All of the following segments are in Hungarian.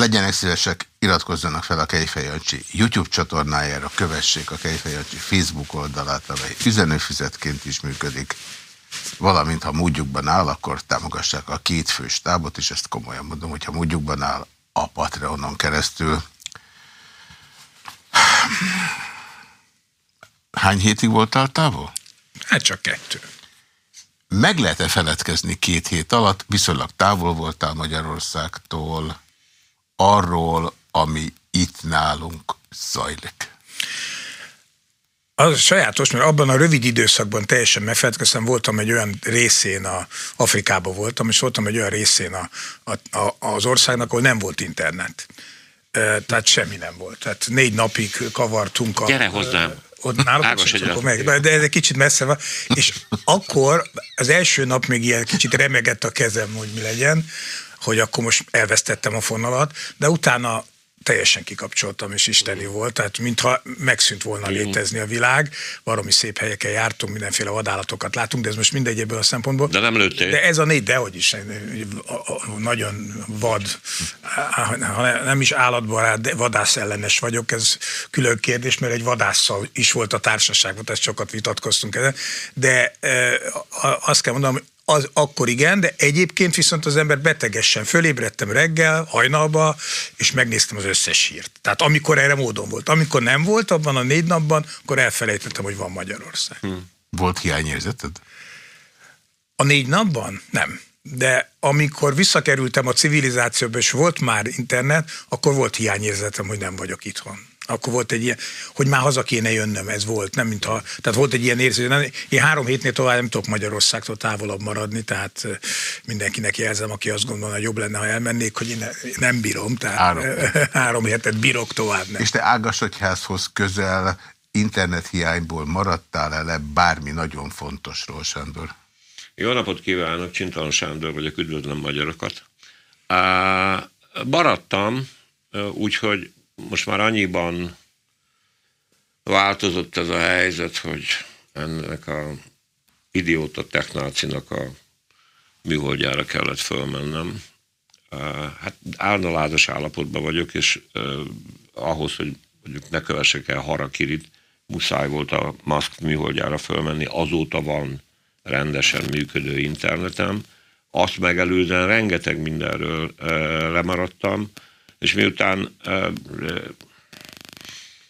Legyenek szívesek, iratkozzanak fel a Kejfej Jancsi YouTube csatornájára, kövessék a Kejfej Jancsi Facebook oldalát, amely üzenőfizetként is működik. Valamint, ha módjukban áll, akkor támogassák a két fős tábot, és ezt komolyan mondom, hogyha módjukban áll a Patreonon keresztül. Hány hétig voltál távol? Hát csak kettő. Meg lehet-e feledkezni két hét alatt, viszonylag távol voltál Magyarországtól, arról, ami itt nálunk zajlik? Az sajátos, mert abban a rövid időszakban teljesen megfelelkeztem, voltam egy olyan részén, a Afrikában voltam, és voltam egy olyan részén a, a, a, az országnak, ahol nem volt internet. Tehát semmi nem volt. Tehát négy napig kavartunk. A, Gyere hozzám! Ott náluk meg, de ez egy kicsit messze van. És akkor az első nap még ilyen kicsit remegett a kezem, hogy mi legyen, hogy akkor most elvesztettem a fonalat, de utána teljesen kikapcsoltam, és isteni volt, tehát mintha megszűnt volna létezni a világ. Valami szép helyeken jártunk, mindenféle vadállatokat látunk, de ez most mindegy ebből a szempontból. De nem lőttél. De ez a négy, dehogy is, nagyon vad, nem is állatbarát, de vadász ellenes vagyok, ez külön kérdés, mert egy vadásszal is volt a társaságban, ezt sokat vitatkoztunk ezen, de azt kell mondanom, az akkor igen, de egyébként viszont az ember betegesen fölébredtem reggel, hajnalba, és megnéztem az összes hírt. Tehát amikor erre módon volt. Amikor nem volt abban a négy napban, akkor elfelejtettem, hogy van Magyarország. Hmm. Volt hiányérzeted? A négy napban? Nem. De amikor visszakerültem a civilizációba, és volt már internet, akkor volt hiányérzetem, hogy nem vagyok itthon. Akkor volt egy ilyen, hogy már haza kéne jönnöm, ez volt, nem mintha, tehát volt egy ilyen érzés, nem, én három hétnél tovább nem tudok Magyarországtól távolabb maradni, tehát mindenkinek jelzem, aki azt gondolna, hogy jobb lenne, ha elmennék, hogy én nem bírom, tehát három, három hétet bírok tovább. Nem. És te Ágasatyházhoz közel internet hiányból maradtál el bármi nagyon fontosról, Sándor? Jó napot kívánok, Csintalan Sándor vagyok, üdvözlöm magyarokat. Á, maradtam, úgyhogy most már annyiban változott ez a helyzet, hogy ennek a idióta technácinak a műholdjára kellett fölmennem. Hát álnaládos állapotban vagyok, és ahhoz, hogy mondjuk ne kövessek el harakirit, muszáj volt a Musk műholdjára fölmenni, azóta van rendesen működő internetem. Azt megelőzően rengeteg mindenről lemaradtam, és miután uh,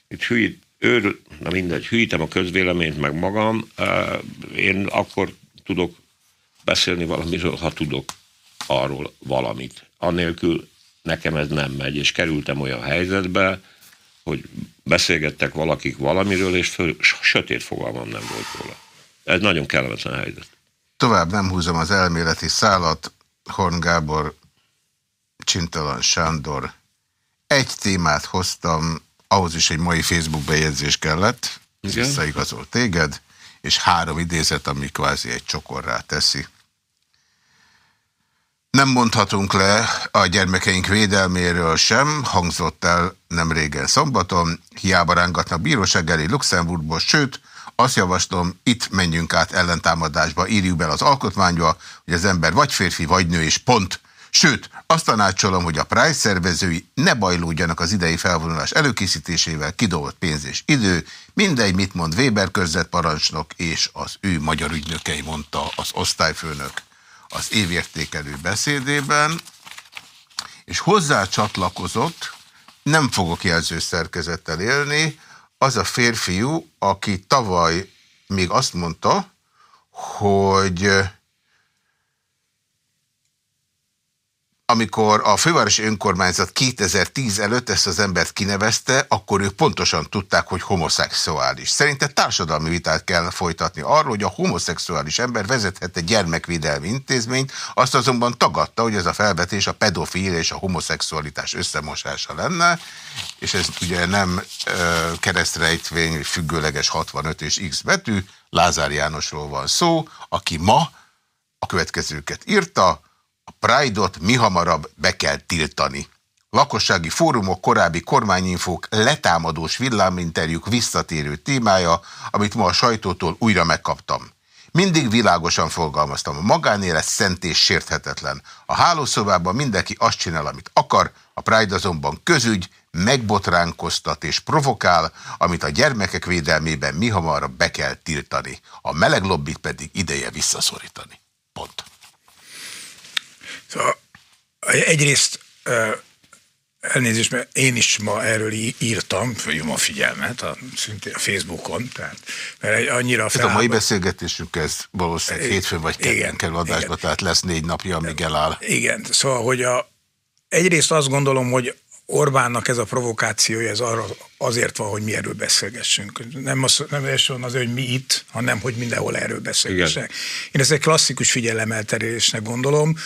itt hülyít, őr, na mindegy, hűítem a közvéleményt meg magam, uh, én akkor tudok beszélni valamiről, ha tudok arról valamit. Annélkül nekem ez nem megy, és kerültem olyan helyzetbe, hogy beszélgettek valakik valamiről, és föl, sötét fogalmam nem volt róla. Ez nagyon kellemetlen helyzet. Tovább nem húzom az elméleti szálat. Horn Gábor Csintalan Sándor. Egy témát hoztam, ahhoz is egy mai Facebook bejegyzés kellett, visszaigazol téged, és három idézet, ami kvázi egy csokorrá teszi. Nem mondhatunk le a gyermekeink védelméről sem, hangzott el nem régen szombaton, hiába rángatnak bíróság elé Luxemburgból, sőt, azt javaslom, itt menjünk át ellentámadásba, írjuk be az alkotmányba, hogy az ember vagy férfi, vagy nő, és pont. Sőt, azt tanácsolom, hogy a Price szervezői ne bajlódjanak az idei felvonulás előkészítésével, kidolgozott pénz és idő, mindegy, mit mond Weber parancsnok és az ő magyar ügynökei, mondta az osztályfőnök az évértékelő beszédében, és hozzá csatlakozott, nem fogok jelző szerkezettel élni, az a férfiú, aki tavaly még azt mondta, hogy amikor a fővárosi önkormányzat 2010 előtt ezt az embert kinevezte, akkor ők pontosan tudták, hogy homoszexuális. Szerintem társadalmi vitát kell folytatni arról, hogy a homoszexuális ember vezethet egy gyermekvédelmi intézményt, azt azonban tagadta, hogy ez a felvetés a pedofil és a homoszexualitás összemosása lenne, és ez ugye nem ö, keresztrejtvény, függőleges 65 és X betű, Lázár Jánosról van szó, aki ma a következőket írta, a Pride-ot mi hamarabb be kell tiltani. Lakossági fórumok, korábbi kormányinfók, letámadós villáminterjúk visszatérő témája, amit ma a sajtótól újra megkaptam. Mindig világosan fogalmaztam, a magánélet szent és sérthetetlen. A hálószobában mindenki azt csinál, amit akar, a Pride azonban közügy, megbotránkoztat és provokál, amit a gyermekek védelmében mi hamarra be kell tiltani. A meleg lobbit pedig ideje visszaszorítani. Pont. Szóval egyrészt elnézést, mert én is ma erről írtam, följön a figyelmet a, szintén a Facebookon, tehát mert annyira fel. a mai beszélgetésünk ez valószínűleg hétfőn vagy kedden kerül adásba, igen. tehát lesz négy napja, amíg eláll. Igen, szóval, hogy a, egyrészt azt gondolom, hogy Orbánnak ez a provokációja, ez arra azért van, hogy mi erről beszélgessünk. Nem, az, nem elsősorban az, hogy mi itt, hanem hogy mindenhol erről beszélgessünk. Én ezt egy klasszikus figyelemelterésnek gondolom.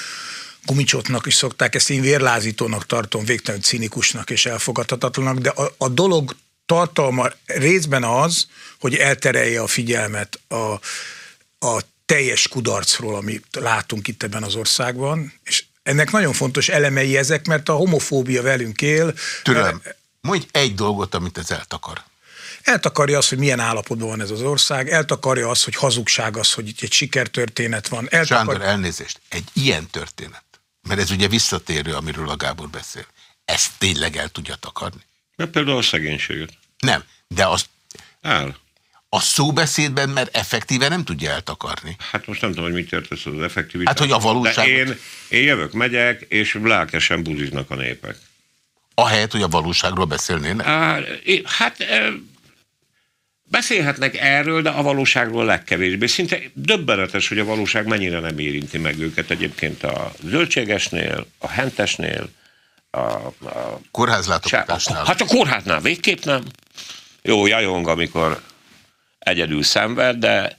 Gumicsotnak is szokták, ezt én vérlázítónak tartom, végtelenül cinikusnak és elfogadhatatlanak, de a, a dolog tartalma részben az, hogy elterelje a figyelmet a, a teljes kudarcról, amit látunk itt ebben az országban, és ennek nagyon fontos elemei ezek, mert a homofóbia velünk él. Türelem, mondj egy dolgot, amit ez eltakar. Eltakarja azt, hogy milyen állapotban van ez az ország, eltakarja azt, hogy hazugság az, hogy itt egy sikertörténet van. Eltakar... Sándor, elnézést, egy ilyen történet, mert ez ugye visszatérő, amiről a Gábor beszél, ezt tényleg el tudja takarni? Mert például a szegénységet. Nem, de az... El a szóbeszédben, mert effektíve nem tudja eltakarni. Hát most nem tudom, hogy mit értesz az effektivitás. Hát, hogy a valóság. Én, én jövök, megyek, és lelkesen budiznak a népek. Ahelyett, hogy a valóságról beszélnének? Hát beszélhetnek erről, de a valóságról legkevésbé. Szinte döbbenetes, hogy a valóság mennyire nem érinti meg őket egyébként a zöldségesnél, a hentesnél, a, a kórházlátogatásnál. Hát a kórháznál végképp nem. Jó, jajong, amikor egyedül szenved, de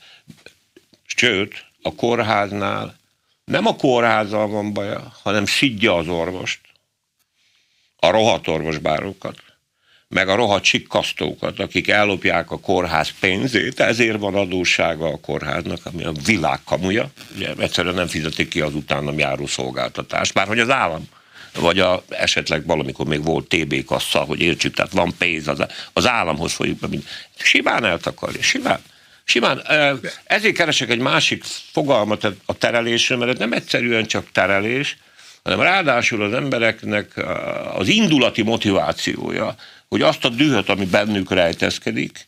sőt, a kórháznál nem a kórházzal van baja, hanem szidja az orvost, a rohadt orvosbárokat, meg a rohadt csikkasztókat, akik ellopják a kórház pénzét, ezért van adóssága a kórháznak, ami a világ kamuja. Ugye egyszerűen nem fizetik ki az utánam járó szolgáltatást, bár hogy az állam vagy a, esetleg valamikor még volt TB kassa, hogy értsük, tehát van pénz, az, az államhoz folyik be, mint simán eltakarja, simán. Simán. Ezért keresek egy másik fogalmat a terelésre, mert ez nem egyszerűen csak terelés, hanem ráadásul az embereknek az indulati motivációja, hogy azt a dühöt, ami bennük rejtezkedik,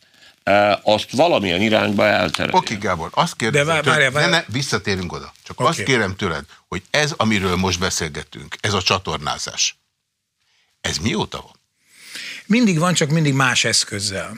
azt valamilyen irányba elterelni. Oké, Gábor, azt kérdezem, De várj, várj, várj. Ne, ne, visszatérünk oda. Csak okay. azt kérem tőled, hogy ez, amiről most beszélgetünk, ez a csatornázás, ez mióta van? Mindig van, csak mindig más eszközzel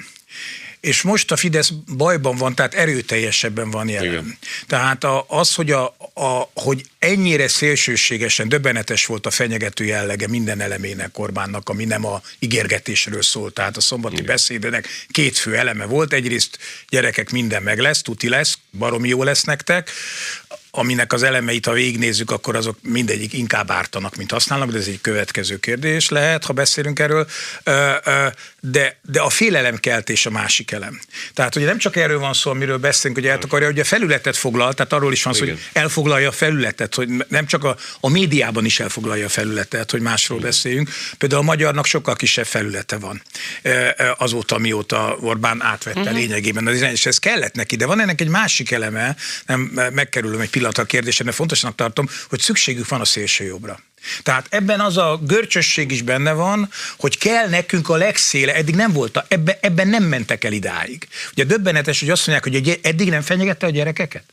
és most a Fidesz bajban van, tehát erőteljesebben van jelen. Igen. Tehát a, az, hogy, a, a, hogy ennyire szélsőségesen, döbbenetes volt a fenyegető jellege minden elemének Orbánnak, ami nem a ígérgetésről szólt. Tehát a szombati Igen. beszédenek két fő eleme volt. Egyrészt gyerekek minden meg lesz, tuti lesz, baromi jó lesz nektek aminek az elemeit, ha végignézzük, akkor azok mindegyik inkább ártanak, mint használnak, de ez egy következő kérdés lehet, ha beszélünk erről. De, de a félelemkeltés a másik elem. Tehát ugye nem csak erről van szó, amiről beszélünk, hogy el akarja, hogy a felületet foglal, tehát arról is van szó, hogy elfoglalja a felületet, hogy nem csak a, a médiában is elfoglalja a felületet, hogy másról Igen. beszéljünk. Például a magyarnak sokkal kisebb felülete van azóta, mióta Orbán átvette uh-huh. lényegében és ez kellett neki, de van ennek egy másik eleme, nem megkerülöm egy pillanat pillanat a kérdése, mert fontosnak tartom, hogy szükségük van a szélső jobbra. Tehát ebben az a görcsösség is benne van, hogy kell nekünk a legszéle, eddig nem volt, ebbe, ebben nem mentek el idáig. Ugye döbbenetes, hogy azt mondják, hogy eddig nem fenyegette a gyerekeket?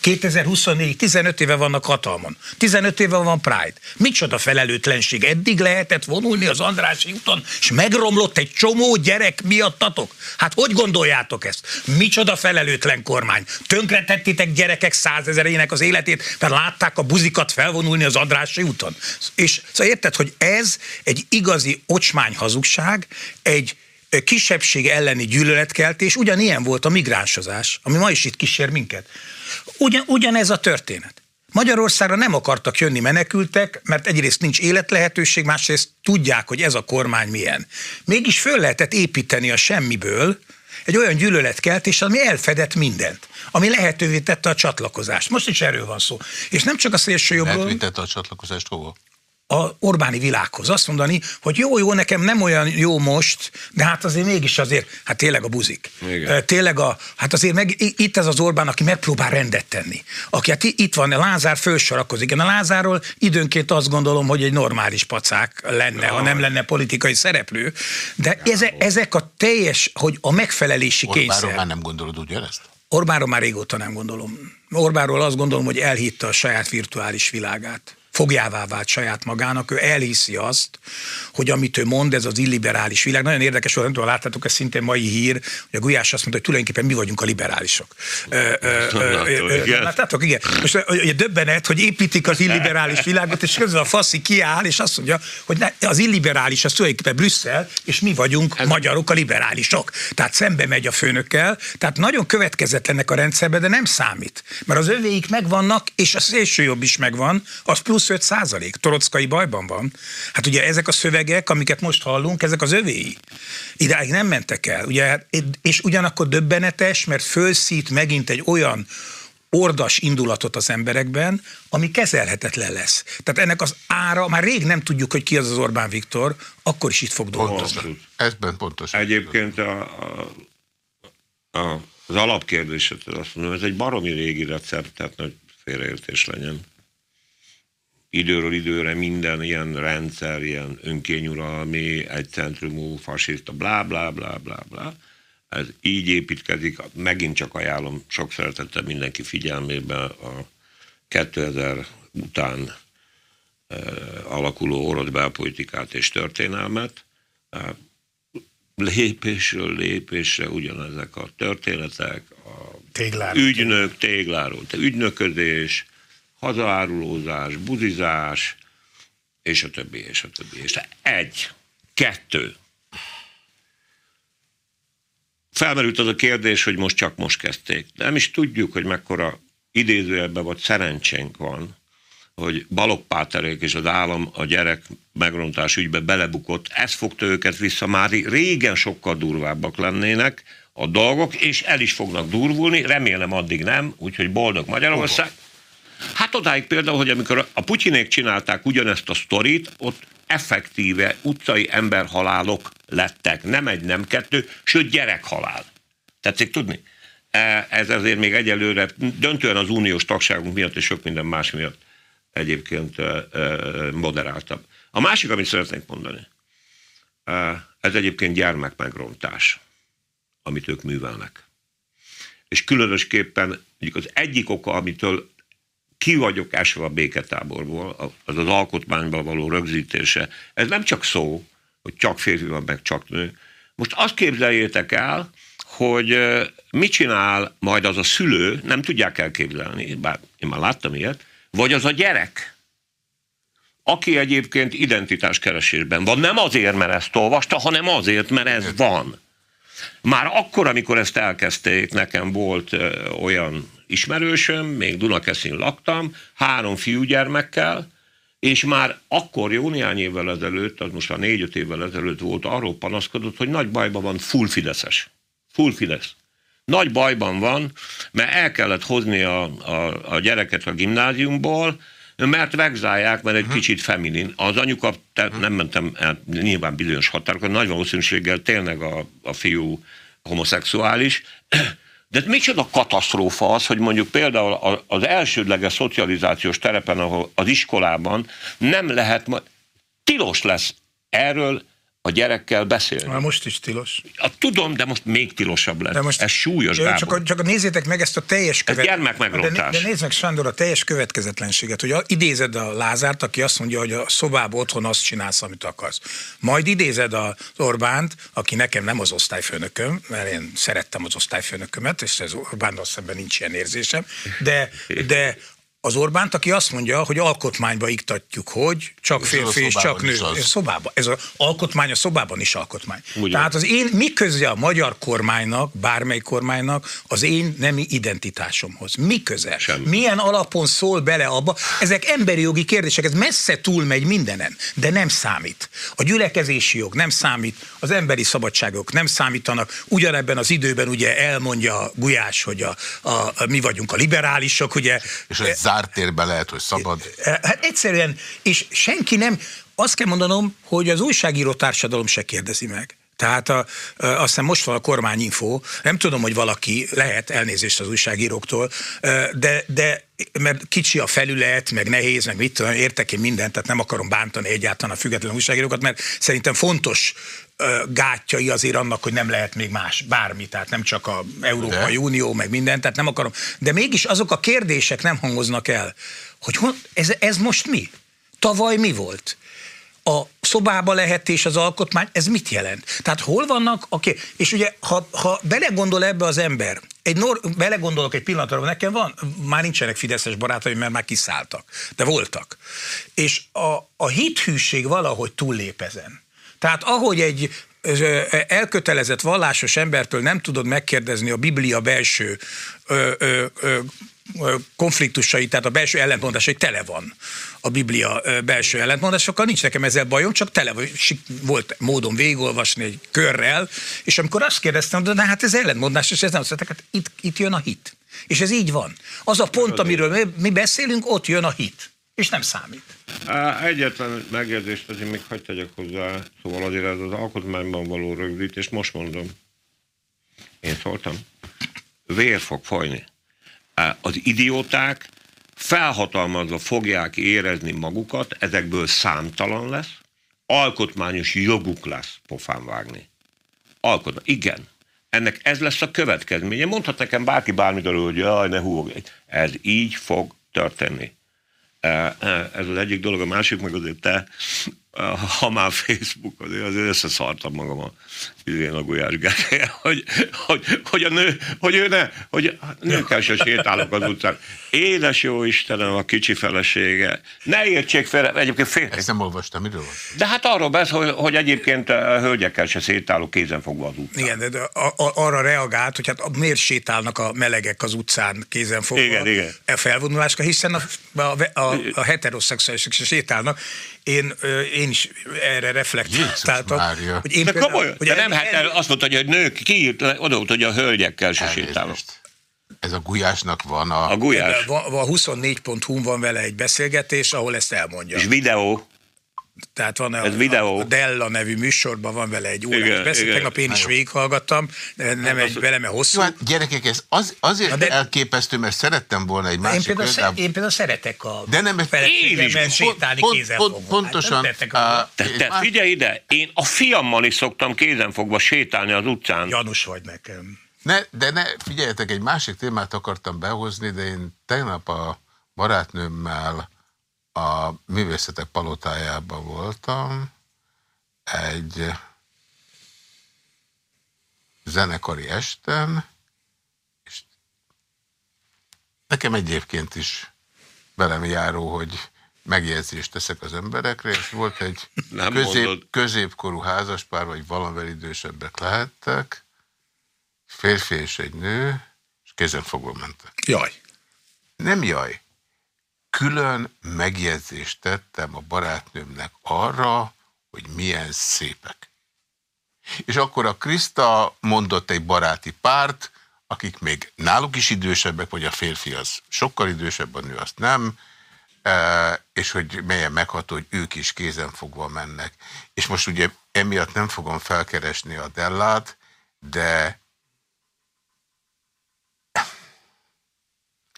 2024, 15 éve vannak hatalmon. 15 éve van Pride. Micsoda felelőtlenség. Eddig lehetett vonulni az Andrási úton, és megromlott egy csomó gyerek miattatok? Hát hogy gondoljátok ezt? Micsoda felelőtlen kormány. Tönkretettétek gyerekek százezerének az életét, mert látták a buzikat felvonulni az Andrási úton. És szóval érted, hogy ez egy igazi ocsmány hazugság, egy kisebbség elleni gyűlöletkeltés, ugyanilyen volt a migránsozás, ami ma is itt kísér minket. Ugyan, ugyanez a történet. Magyarországra nem akartak jönni menekültek, mert egyrészt nincs életlehetőség, másrészt tudják, hogy ez a kormány milyen. Mégis föl lehetett építeni a semmiből egy olyan gyűlöletkeltés, ami elfedett mindent, ami lehetővé tette a csatlakozást. Most is erről van szó. És nem csak a szélső jobbról. Lehetővé tette a csatlakozást hova? A Orbáni világhoz. Azt mondani, hogy jó, jó, nekem nem olyan jó most, de hát azért mégis azért, hát tényleg a buzik. Igen. Tényleg a, hát azért meg itt ez az Orbán, aki megpróbál rendet tenni. Aki hát itt van, a Lázár fölsorakozik. Én a Lázárról időnként azt gondolom, hogy egy normális pacák lenne, ja. ha nem lenne politikai szereplő. De eze, ezek a teljes, hogy a megfelelési Orbánról kényszer. Orbánról már nem gondolod ugyanezt? Orbánról már régóta nem gondolom. Orbánról azt gondolom, hogy elhitte a saját virtuális világát fogjává vált saját magának, ő elhiszi azt, hogy amit ő mond, ez az illiberális világ. Nagyon érdekes, hogy nem tudom, láttátok, ez szintén mai hír, hogy a Gulyás azt mondta, hogy tulajdonképpen mi vagyunk a liberálisok. Láttátok, igen. Most ugye döbbenet, hogy építik az illiberális világot, és közben a faszi kiáll, és azt mondja, hogy az illiberális az tulajdonképpen Brüsszel, és mi vagyunk ez magyarok a liberálisok. Tehát szembe megy a főnökkel, tehát nagyon következetlenek a rendszerben, de nem számít. Mert az övéik megvannak, és a szélső jobb is megvan, az plusz 25 százalék. Torockai bajban van. Hát ugye ezek a szövegek, amiket most hallunk, ezek az övéi. Idáig nem mentek el. Ugye, és ugyanakkor döbbenetes, mert fölszít megint egy olyan ordas indulatot az emberekben, ami kezelhetetlen lesz. Tehát ennek az ára, már rég nem tudjuk, hogy ki az az Orbán Viktor, akkor is itt fog dolgozni. Ezben pontos. Egyébként a, a, a, az alapkérdéset azt mondom, ez egy baromi régi recept, tehát nagy félreértés legyen időről időre minden ilyen rendszer, ilyen önkényuralmi, egycentrumú, fasiszta, blá, blá, blá, blá, blá. Ez így építkezik, megint csak ajánlom sok szeretettel mindenki figyelmébe a 2000 után e, alakuló orosz belpolitikát és történelmet. E, lépésről lépésre ugyanezek a történetek, a Téglár. ügynök, tégláról, ügynöködés, hazaárulózás, buzizás, és a többi, és a többi. És egy, kettő. Felmerült az a kérdés, hogy most csak most kezdték. Nem is tudjuk, hogy mekkora idézőjelben vagy szerencsénk van, hogy Balogh Páterék és az állam a gyerek megrontás ügybe belebukott, ez fogta őket vissza, már régen sokkal durvábbak lennének a dolgok, és el is fognak durvulni, remélem addig nem, úgyhogy boldog Magyarország. Oh. Hát odáig például, hogy amikor a Putyinék csinálták ugyanezt a sztorit, ott effektíve utcai emberhalálok lettek, nem egy, nem kettő, sőt gyerekhalál. Tetszik tudni? E, ez azért még egyelőre döntően az uniós tagságunk miatt és sok minden más miatt egyébként e, e, moderáltabb. A másik, amit szeretnék mondani, ez egyébként gyermekmegrontás, amit ők művelnek. És különösképpen az egyik oka, amitől ki vagyok esve a béketáborból, az az alkotmányban való rögzítése. Ez nem csak szó, hogy csak férfi van, meg csak nő. Most azt képzeljétek el, hogy mit csinál majd az a szülő, nem tudják elképzelni, bár én már láttam ilyet, vagy az a gyerek, aki egyébként identitáskeresésben van. Nem azért, mert ezt olvasta, hanem azért, mert ez van. Már akkor, amikor ezt elkezdték, nekem volt olyan ismerősöm, még Dunakeszin laktam, három fiúgyermekkel, és már akkor jó néhány évvel ezelőtt, az most már négy-öt évvel ezelőtt volt, arról panaszkodott, hogy nagy bajban van full Fideszes. Full Fidesz. Nagy bajban van, mert el kellett hozni a, a, a gyereket a gimnáziumból, mert vegzálják, mert egy uh-huh. kicsit feminin. Az anyuka, tehát uh-huh. nem mentem el, nyilván bizonyos határokon, nagy valószínűséggel tényleg a, a fiú homoszexuális, de micsoda katasztrófa az, hogy mondjuk például az elsődleges szocializációs terepen, ahol az iskolában nem lehet, tilos lesz erről a gyerekkel beszélni. Már most is tilos. A, tudom, de most még tilosabb lett. De most, ez súlyos, Gábor. Csak, csak nézzétek meg ezt a teljes következetlenséget. De, de nézd meg, Sándor, a teljes következetlenséget, hogy idézed a Lázárt, aki azt mondja, hogy a szobában otthon azt csinálsz, amit akarsz. Majd idézed az Orbánt, aki nekem nem az osztályfőnököm, mert én szerettem az osztályfőnökömet, és ez Orbánnal szemben nincs ilyen érzésem, de, de az Orbánt, aki azt mondja, hogy alkotmányba iktatjuk, hogy csak férfi és csak nő. Ez szobában. Ez az alkotmány a szobában is alkotmány. Ugyan. Tehát az én, mi köze a magyar kormánynak, bármely kormánynak az én nemi identitásomhoz? Mi köze? Semmi. Milyen alapon szól bele abba? Ezek emberi jogi kérdések, ez messze túlmegy mindenen, de nem számít. A gyülekezési jog nem számít, az emberi szabadságok nem számítanak. Ugyanebben az időben ugye elmondja Gulyás, hogy a, a, a mi vagyunk a liberálisok, ugye. És ez háttérben lehet, hogy szabad. Hát egyszerűen, és senki nem, azt kell mondanom, hogy az újságíró társadalom se kérdezi meg. Tehát a, a, azt hiszem most van a kormányinfo, nem tudom, hogy valaki lehet elnézést az újságíróktól, de, de mert kicsi a felület, meg nehéz, meg mit tudom, értek én mindent, tehát nem akarom bántani egyáltalán a független újságírókat, mert szerintem fontos gátjai azért annak, hogy nem lehet még más, bármi, tehát nem csak a Európai de. Unió, meg minden, tehát nem akarom. De mégis azok a kérdések nem hangoznak el, hogy ez, ez most mi? Tavaly mi volt? a szobába lehetés az alkotmány, ez mit jelent? Tehát hol vannak, okay. és ugye ha, ha belegondol ebbe az ember, egy nor, belegondolok egy pillanatra, nekem van, már nincsenek fideszes barátaim, mert már kiszálltak, de voltak. És a, a hithűség valahogy túllép ezen. Tehát ahogy egy elkötelezett vallásos embertől nem tudod megkérdezni a Biblia belső ö, ö, ö, konfliktusai, tehát a belső ellentmondásai tele van a Biblia belső ellentmondásokkal, nincs nekem ezzel bajom, csak tele volt módon végigolvasni egy körrel, és amikor azt kérdeztem, de hát ez ellentmondás, és ez nem azt hát itt, itt jön a hit. És ez így van. Az a pont, amiről mi, mi beszélünk, ott jön a hit. És nem számít. Egyetlen megjegyzést azért még hagyd tegyek hozzá, szóval azért ez az alkotmányban való rögzítés, most mondom. Én szóltam. Vér fog folyni. Az idióták felhatalmazva fogják érezni magukat, ezekből számtalan lesz, alkotmányos joguk lesz pofán vágni. Alkotmány. Igen. Ennek ez lesz a következménye. Mondhat nekem bárki bármit hogy jaj, ne húgj. Ez így fog történni. Ez az egyik dolog, a másik meg azért te ha már Facebook, azért, azért összeszartam magam a, a Gulyás hogy, hogy, hogy, a nő, hogy ő ne, hogy nőkkel se sétálok az utcán. Édes jó Istenem, a kicsi felesége. Ne értsék fel, egyébként fél. Ezt nem olvastam, miről van? De hát arról beszél, hogy, hogy egyébként a hölgyekkel se sétálok kézenfogva az utcán. Igen, de, de a, a, arra reagált, hogy hát miért sétálnak a melegek az utcán kézenfogva. Igen, igen. E felvonulásra, hiszen a, a, a, a heteroszexuálisok se sétálnak. Én, én is erre reflektáltam. Hogy én De például, komolyan, hogy de nem, hát el, azt mondta, hogy a nők kiírt oda, hogy a hölgyekkel se sétálok. Ez a gulyásnak van a... A gulyás. A 24.hu van vele egy beszélgetés, ahol ezt elmondja. És videó. Tehát van a, videó. a Della nevű műsorban van vele egy órás beszél. Tegnap én is végighallgattam, nem hát egy vele, mert hosszú. Jó, hát gyerekek, ez az, azért de, elképesztő, mert szerettem volna egy másik én például, szeret, én például szeretek a de nem, én is, sétálni pont, pont, pont, Pontosan. Hát a, te, te figyelj ide, én a fiammal is szoktam kézenfogva sétálni az utcán. Janus vagy nekem. Ne, de ne, figyeljetek, egy másik témát akartam behozni, de én tegnap a barátnőmmel a művészetek palotájában voltam, egy zenekari esten, és nekem egyébként is velem járó, hogy megjegyzést teszek az emberekre, és volt egy közép, középkorú házaspár, vagy valamivel idősebbek lehettek, férfi és egy nő, és kézen fogva mentek. Jaj. Nem jaj külön megjegyzést tettem a barátnőmnek arra, hogy milyen szépek. És akkor a Krista mondott egy baráti párt, akik még náluk is idősebbek, vagy a férfi az sokkal idősebb, a nő azt nem, e, és hogy melyen megható, hogy ők is kézen fogva mennek. És most ugye emiatt nem fogom felkeresni a Dellát, de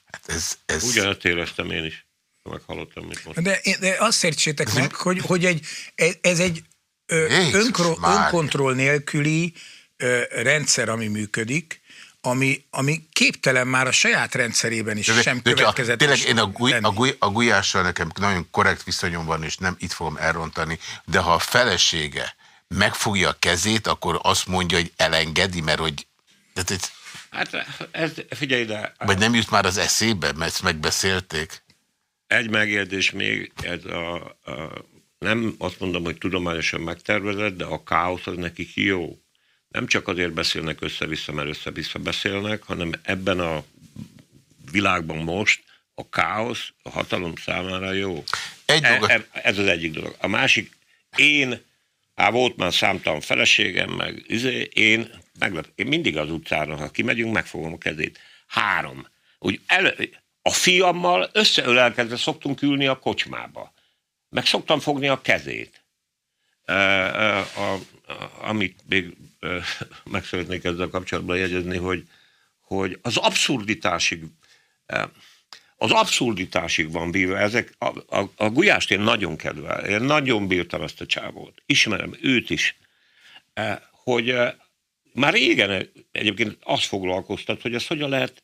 hát ez, ez... Ugyanazt éreztem én is meghallottam, mit most. De, de azt értsétek meg, hogy, hogy egy, ez egy önkro, önkontroll nélküli ö, rendszer, ami működik, ami, ami képtelen már a saját rendszerében is de, sem következett. Tényleg én a, guly, a, guly, a gulyással nekem nagyon korrekt viszonyom van, és nem itt fogom elrontani, de ha a felesége megfogja a kezét, akkor azt mondja, hogy elengedi, mert hogy... Tehát, hát ez, figyelj ide. Vagy nem jut már az eszébe, mert ezt megbeszélték? Egy megjegyzés még, ez a, a, nem azt mondom, hogy tudományosan megtervezett, de a káosz az nekik jó. Nem csak azért beszélnek össze-vissza, mert össze-vissza beszélnek, hanem ebben a világban most a káosz a hatalom számára jó. Egy e, e, ez az egyik dolog. A másik, én, á, volt már számtalan feleségem, meg izé, én, meglep, én mindig az utcára, ha kimegyünk, megfogom a kezét. Három. Úgy el, A fiammal összeölelkedve szoktunk ülni a kocsmába. Meg szoktam fogni a kezét. A, a, a, amit még meg szeretnék ezzel kapcsolatban jegyezni, hogy, hogy az abszurditásig az abszurditásig van bírva. Ezek, a, a, a gulyást én nagyon kedvel, én nagyon bírtam ezt a csávót. Ismerem őt is. Hogy már régen egyébként azt foglalkoztat, hogy ez hogyan lehet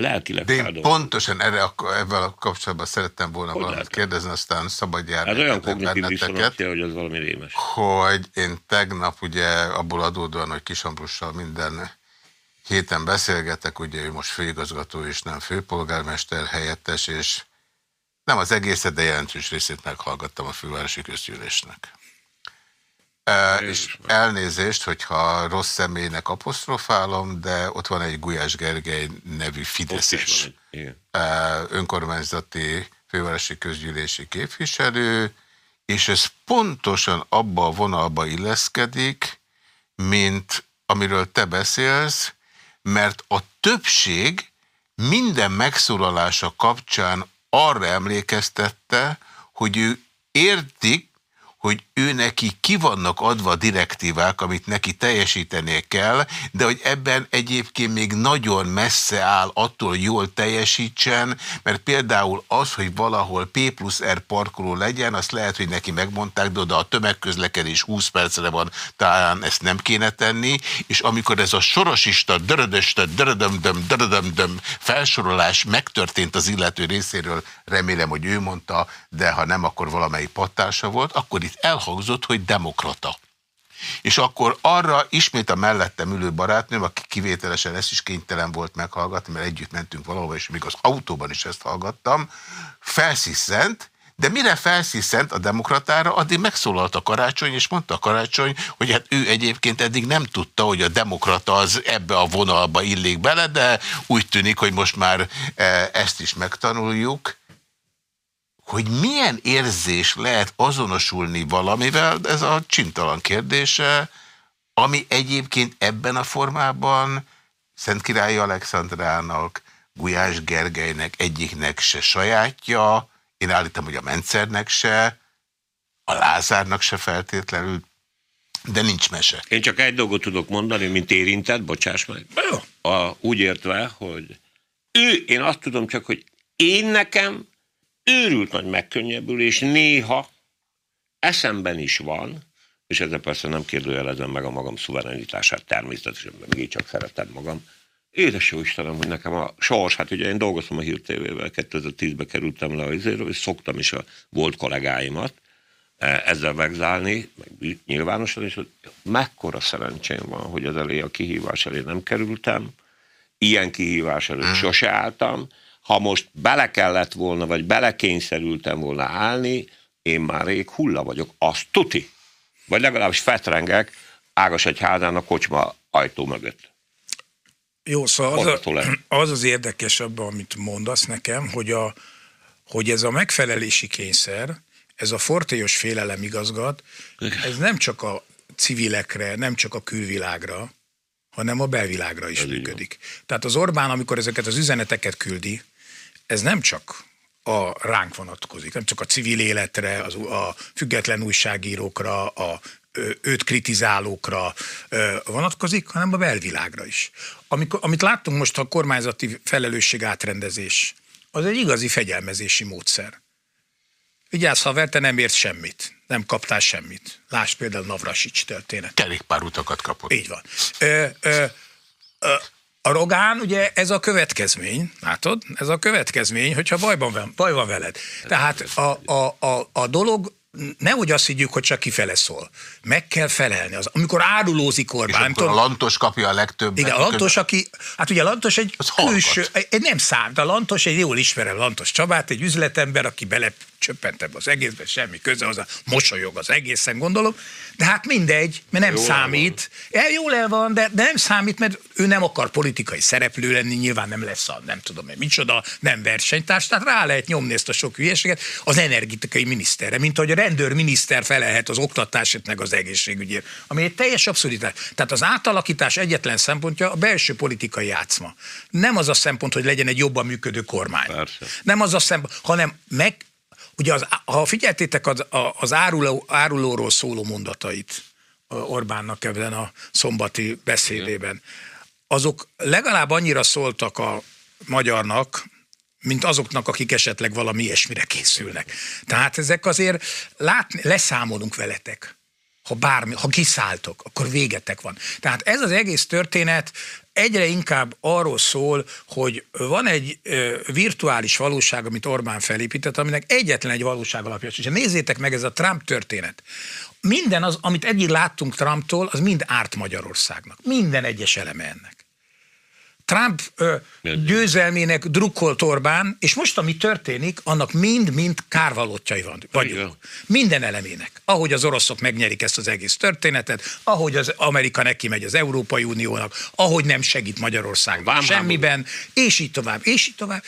lelkileg De én pontosan erre a, ebben a kapcsolatban szerettem volna hogy valamit lehet? kérdezni, aztán szabad járni. Ez olyan kognitív diszonancia, hogy ez valami rémes. Hogy én tegnap ugye abból adódóan, hogy Kisambrussal minden héten beszélgetek, ugye ő most főigazgató és nem főpolgármester helyettes, és nem az egészet, de jelentős részét meghallgattam a fővárosi közgyűlésnek. És elnézést, hogyha rossz személynek apostrofálom, de ott van egy Gulyás Gergely nevű Fideszes önkormányzati fővárosi közgyűlési képviselő, és ez pontosan abba a vonalba illeszkedik, mint amiről te beszélsz, mert a többség minden megszólalása kapcsán arra emlékeztette, hogy ő értik, hogy ő neki ki vannak adva direktívák, amit neki teljesítenie kell, de hogy ebben egyébként még nagyon messze áll attól jól teljesítsen, mert például az, hogy valahol P plusz R parkoló legyen, azt lehet, hogy neki megmondták, de oda a tömegközlekedés 20 percre van, talán ezt nem kéne tenni, és amikor ez a sorosista, dörödöste, dörödömdöm, dörödömdöm felsorolás megtörtént az illető részéről, remélem, hogy ő mondta, de ha nem, akkor valamelyik pattársa volt, akkor itt itt elhangzott, hogy demokrata. És akkor arra ismét a mellettem ülő barátnőm, aki kivételesen ezt is kénytelen volt meghallgatni, mert együtt mentünk valahova, és még az autóban is ezt hallgattam, felsziszent, de mire felsziszent a demokratára, addig megszólalt a karácsony, és mondta a karácsony, hogy hát ő egyébként eddig nem tudta, hogy a demokrata az ebbe a vonalba illik bele, de úgy tűnik, hogy most már eh, ezt is megtanuljuk hogy milyen érzés lehet azonosulni valamivel, ez a csintalan kérdése, ami egyébként ebben a formában Szent Királyi Alexandrának, Gulyás Gergelynek egyiknek se sajátja, én állítom, hogy a Mencernek se, a Lázárnak se feltétlenül, de nincs mese. Én csak egy dolgot tudok mondani, mint érintett, bocsáss meg. A, úgy értve, hogy ő, én azt tudom csak, hogy én nekem őrült nagy megkönnyebbülés néha eszemben is van, és ezzel persze nem kérdőjelezem meg a magam szuverenitását természetesen, mert még csak szeretem magam. Édes jó Istenem, hogy nekem a sors, hát ugye én dolgoztam a Hír TV-vel, 2010-ben kerültem le a izéről, és szoktam is a volt kollégáimat e, ezzel megzálni, meg nyilvánosan is, hogy mekkora szerencsém van, hogy az elé a kihívás elé nem kerültem, ilyen kihívás előtt sose álltam, ha most bele kellett volna, vagy belekényszerültem volna állni, én már rég hulla vagyok, azt tuti. Vagy legalábbis fetrengek Ágas egy házán a kocsma ajtó mögött. Jó, szóval az, a, az az érdekes abban, amit mondasz nekem, hogy, a, hogy ez a megfelelési kényszer, ez a fortélyos félelem igazgat, ez nem csak a civilekre, nem csak a külvilágra, hanem a belvilágra is ez működik. Tehát az Orbán, amikor ezeket az üzeneteket küldi, ez nem csak a ránk vonatkozik, nem csak a civil életre, az, a független újságírókra, a őt kritizálókra vonatkozik, hanem a belvilágra is. Amikor, amit láttunk most a kormányzati felelősség átrendezés, az egy igazi fegyelmezési módszer. Vigyázz, ha te nem ért semmit, nem kaptál semmit. Lásd például Navrasics történet. Kerékpár utakat kapott. Így van. Ö, ö, ö, a rogán, ugye ez a következmény, látod? Ez a következmény, hogyha bajban van, baj van veled. Tehát a, a, a, a dolog nehogy azt higgyük, hogy csak kifele szól. Meg kell felelni. Az, amikor árulózik Orbán... És a Lantos kapja a legtöbb. Igen, a Lantos, aki... Hát ugye a Lantos egy külső... Egy, nem szám, de a Lantos egy jól ismerem Lantos Csabát, egy üzletember, aki bele csöppentebb az egészben, semmi köze hozzá, mosolyog az egészen gondolom, de hát mindegy, mert nem Jól számít. El, jól el van, de, de nem számít, mert ő nem akar politikai szereplő lenni, nyilván nem lesz a nem tudom én micsoda, nem versenytárs, tehát rá lehet nyomni ezt a sok hülyeséget az energetikai miniszterre, mint ahogy a rendőrminiszter felelhet az oktatásért meg az egészségügyért, ami egy teljes abszurditás. Tehát az átalakítás egyetlen szempontja a belső politikai játszma. Nem az a szempont, hogy legyen egy jobban működő kormány. Persze. Nem az a szempont, hanem meg, ugye az, ha figyeltétek az, az áruló, árulóról szóló mondatait Orbánnak ebben a szombati beszédében, azok legalább annyira szóltak a magyarnak, mint azoknak, akik esetleg valami ilyesmire készülnek. Tehát ezek azért látni, leszámolunk veletek. Ha bármi, ha kiszálltok, akkor végetek van. Tehát ez az egész történet egyre inkább arról szól, hogy van egy ö, virtuális valóság, amit Orbán felépített, aminek egyetlen egy valóság alapja. És nézzétek meg ez a Trump történet. Minden az, amit eddig láttunk Trumptól, az mind árt Magyarországnak. Minden egyes eleme ennek. Trump ö, győzelmének drukkolt Orbán, és most, ami történik, annak mind-mind kárvalótjai van, vagyunk. Igen. Minden elemének. Ahogy az oroszok megnyerik ezt az egész történetet, ahogy az Amerika neki megy az Európai Uniónak, ahogy nem segít Magyarországnak Vámháború. semmiben, és így tovább, és így tovább.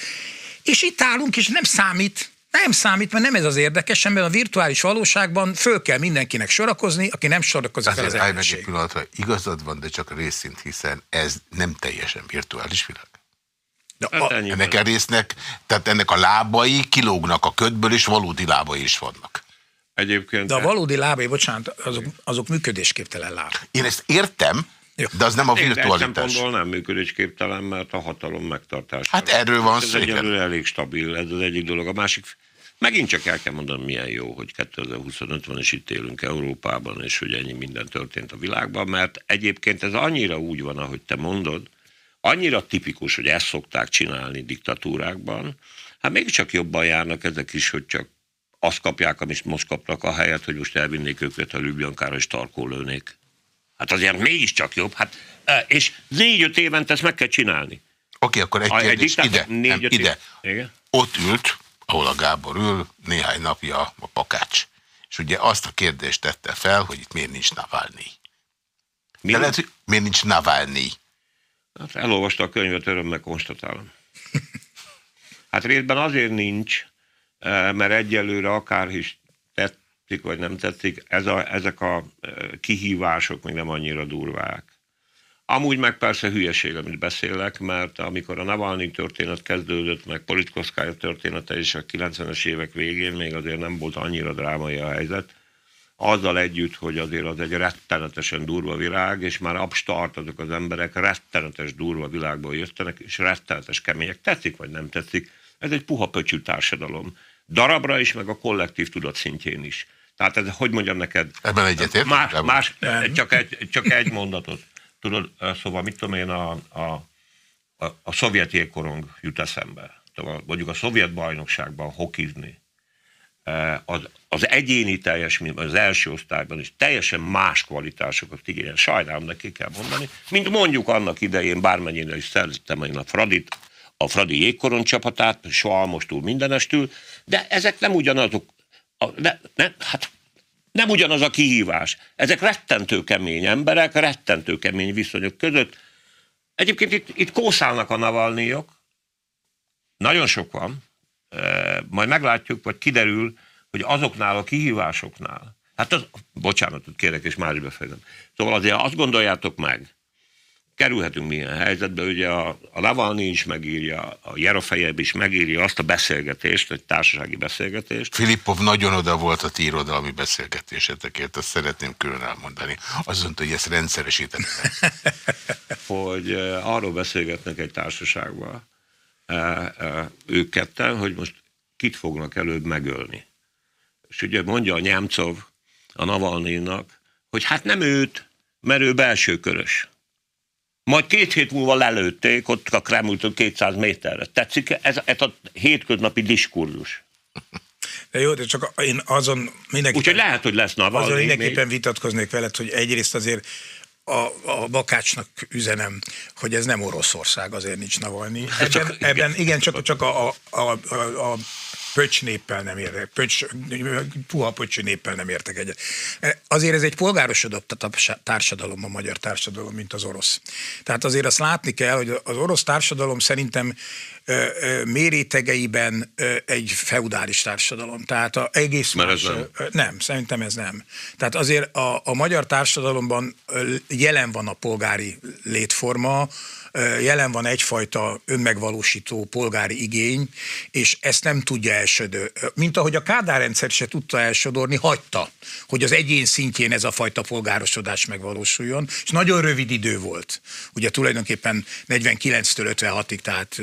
És itt állunk, és nem számít, nem számít, mert nem ez az érdekes, mert a virtuális valóságban föl kell mindenkinek sorakozni, aki nem sorakozik fel az Azért meg egy pillanatra, igazad van, de csak részint, hiszen ez nem teljesen virtuális világ. De Hát a, ennyi. Ennek a résznek, tehát ennek a lábai kilógnak a ködből, és valódi lábai is vannak. Egyébként de a valódi lábai, bocsánat, azok, azok működésképtelen láb. Én ezt értem, Jó. de az nem a Én virtualitás. szempontból nem működésképtelen, mert a hatalom megtartása. Hát erről van ez szó, igen. egyelőre elég stabil, ez az egyik dolog. A másik, megint csak el kell mondanom, milyen jó, hogy 2025 van, és itt élünk Európában, és hogy ennyi minden történt a világban, mert egyébként ez annyira úgy van, ahogy te mondod, annyira tipikus, hogy ezt szokták csinálni diktatúrákban, hát mégiscsak jobban járnak ezek is, hogy csak azt kapják, amit most kapnak a helyet, hogy most elvinnék őket a Ljubljankára és tarkó lőnék. Hát azért mégiscsak jobb. Hát, eh, és négy-öt évente ezt meg kell csinálni. Oké, akkor egy A- kérdés diktátor ide, év- ide. Igen? Ott ült, ahol a Gábor ül, néhány napja a pakács. És ugye azt a kérdést tette fel, hogy itt miért nincs Navalnyi. Mi? De lehet, hogy miért nincs Navalnyi? Hát elolvasta a könyvet, örömmel konstatálom. Hát részben azért nincs, eh, mert egyelőre akár is tetszik, vagy nem tetszik, ez a, ezek a eh, kihívások még nem annyira durvák. Amúgy meg persze hülyeség, amit beszélek, mert amikor a Navalnyi történet kezdődött, meg Politkovszkája története is a 90-es évek végén még azért nem volt annyira drámai a helyzet, azzal együtt, hogy azért az egy rettenetesen durva világ, és már abstart azok az emberek rettenetes durva világból jöttenek, és rettenetes kemények. Tetszik vagy nem tetszik, ez egy puha pöcsű társadalom. Darabra is, meg a kollektív tudat szintjén is. Tehát ez, hogy mondjam neked, Ebben egyetértek, más, más csak, egy, csak egy mondatot. Tudod, szóval mit tudom én, a, a, a, a szovjet jégkorong jut eszembe. Szóval mondjuk a szovjet bajnokságban hokizni, az, az egyéni teljesítmény, az első osztályban is teljesen más kvalitásokat igényel, sajnálom, de ki kell mondani, mint mondjuk annak idején, bármennyire is szerettem én a Fradit, a Fradi jégkoron csapatát, soha mostól mindenestül, de ezek nem ugyanazok, a, ne, ne, hát nem ugyanaz a kihívás. Ezek rettentő kemény emberek, rettentő kemény viszonyok között. Egyébként itt, itt kószálnak a navalniok, nagyon sok van, majd meglátjuk, vagy kiderül, hogy azoknál a kihívásoknál, hát az, bocsánatot kérek, és már is. Szóval azért azt gondoljátok meg, kerülhetünk milyen helyzetbe, ugye a, a Navalnyi is megírja, a Jerofejebb is megírja azt a beszélgetést, egy társasági beszélgetést, Filippov nagyon oda volt a ti irodalmi beszélgetésetekért, azt szeretném külön elmondani. Azt mondta, hogy ezt rendszeresítettem. hogy arról beszélgetnek egy társaságban, ők ketten, hogy most kit fognak előbb megölni. És ugye mondja a Nyámcov a Navalnyinak, hogy hát nem őt, mert ő belső körös. Majd két hét múlva lelőtték ott a Kremltől 200 méterre. Tetszik ez, ez a hétköznapi diskurzus? De jó, de csak én azon mindenképpen... Úgyhogy lehet, hogy lesz Azon Navalnyi még. mindenképpen vitatkoznék veled, hogy egyrészt azért a, a Bakácsnak üzenem, hogy ez nem Oroszország, azért nincs Navalnyi. Ebben, ebben igen, csak, csak a, a, a, a, a pöcs néppel nem értek, pöcs, puha pöcsű néppel nem értek egyet. Azért ez egy polgárosodott társadalom, a magyar társadalom, mint az orosz. Tehát azért azt látni kell, hogy az orosz társadalom szerintem mérétegeiben egy feudális társadalom. Tehát a egész Mert más, ez nem. nem, szerintem ez nem. Tehát azért a, a magyar társadalomban jelen van a polgári létforma, jelen van egyfajta önmegvalósító polgári igény, és ezt nem tudja elsödő. Mint ahogy a Kádár rendszer se tudta elsodorni, hagyta, hogy az egyén szintjén ez a fajta polgárosodás megvalósuljon, és nagyon rövid idő volt. Ugye tulajdonképpen 49-től 56-ig, tehát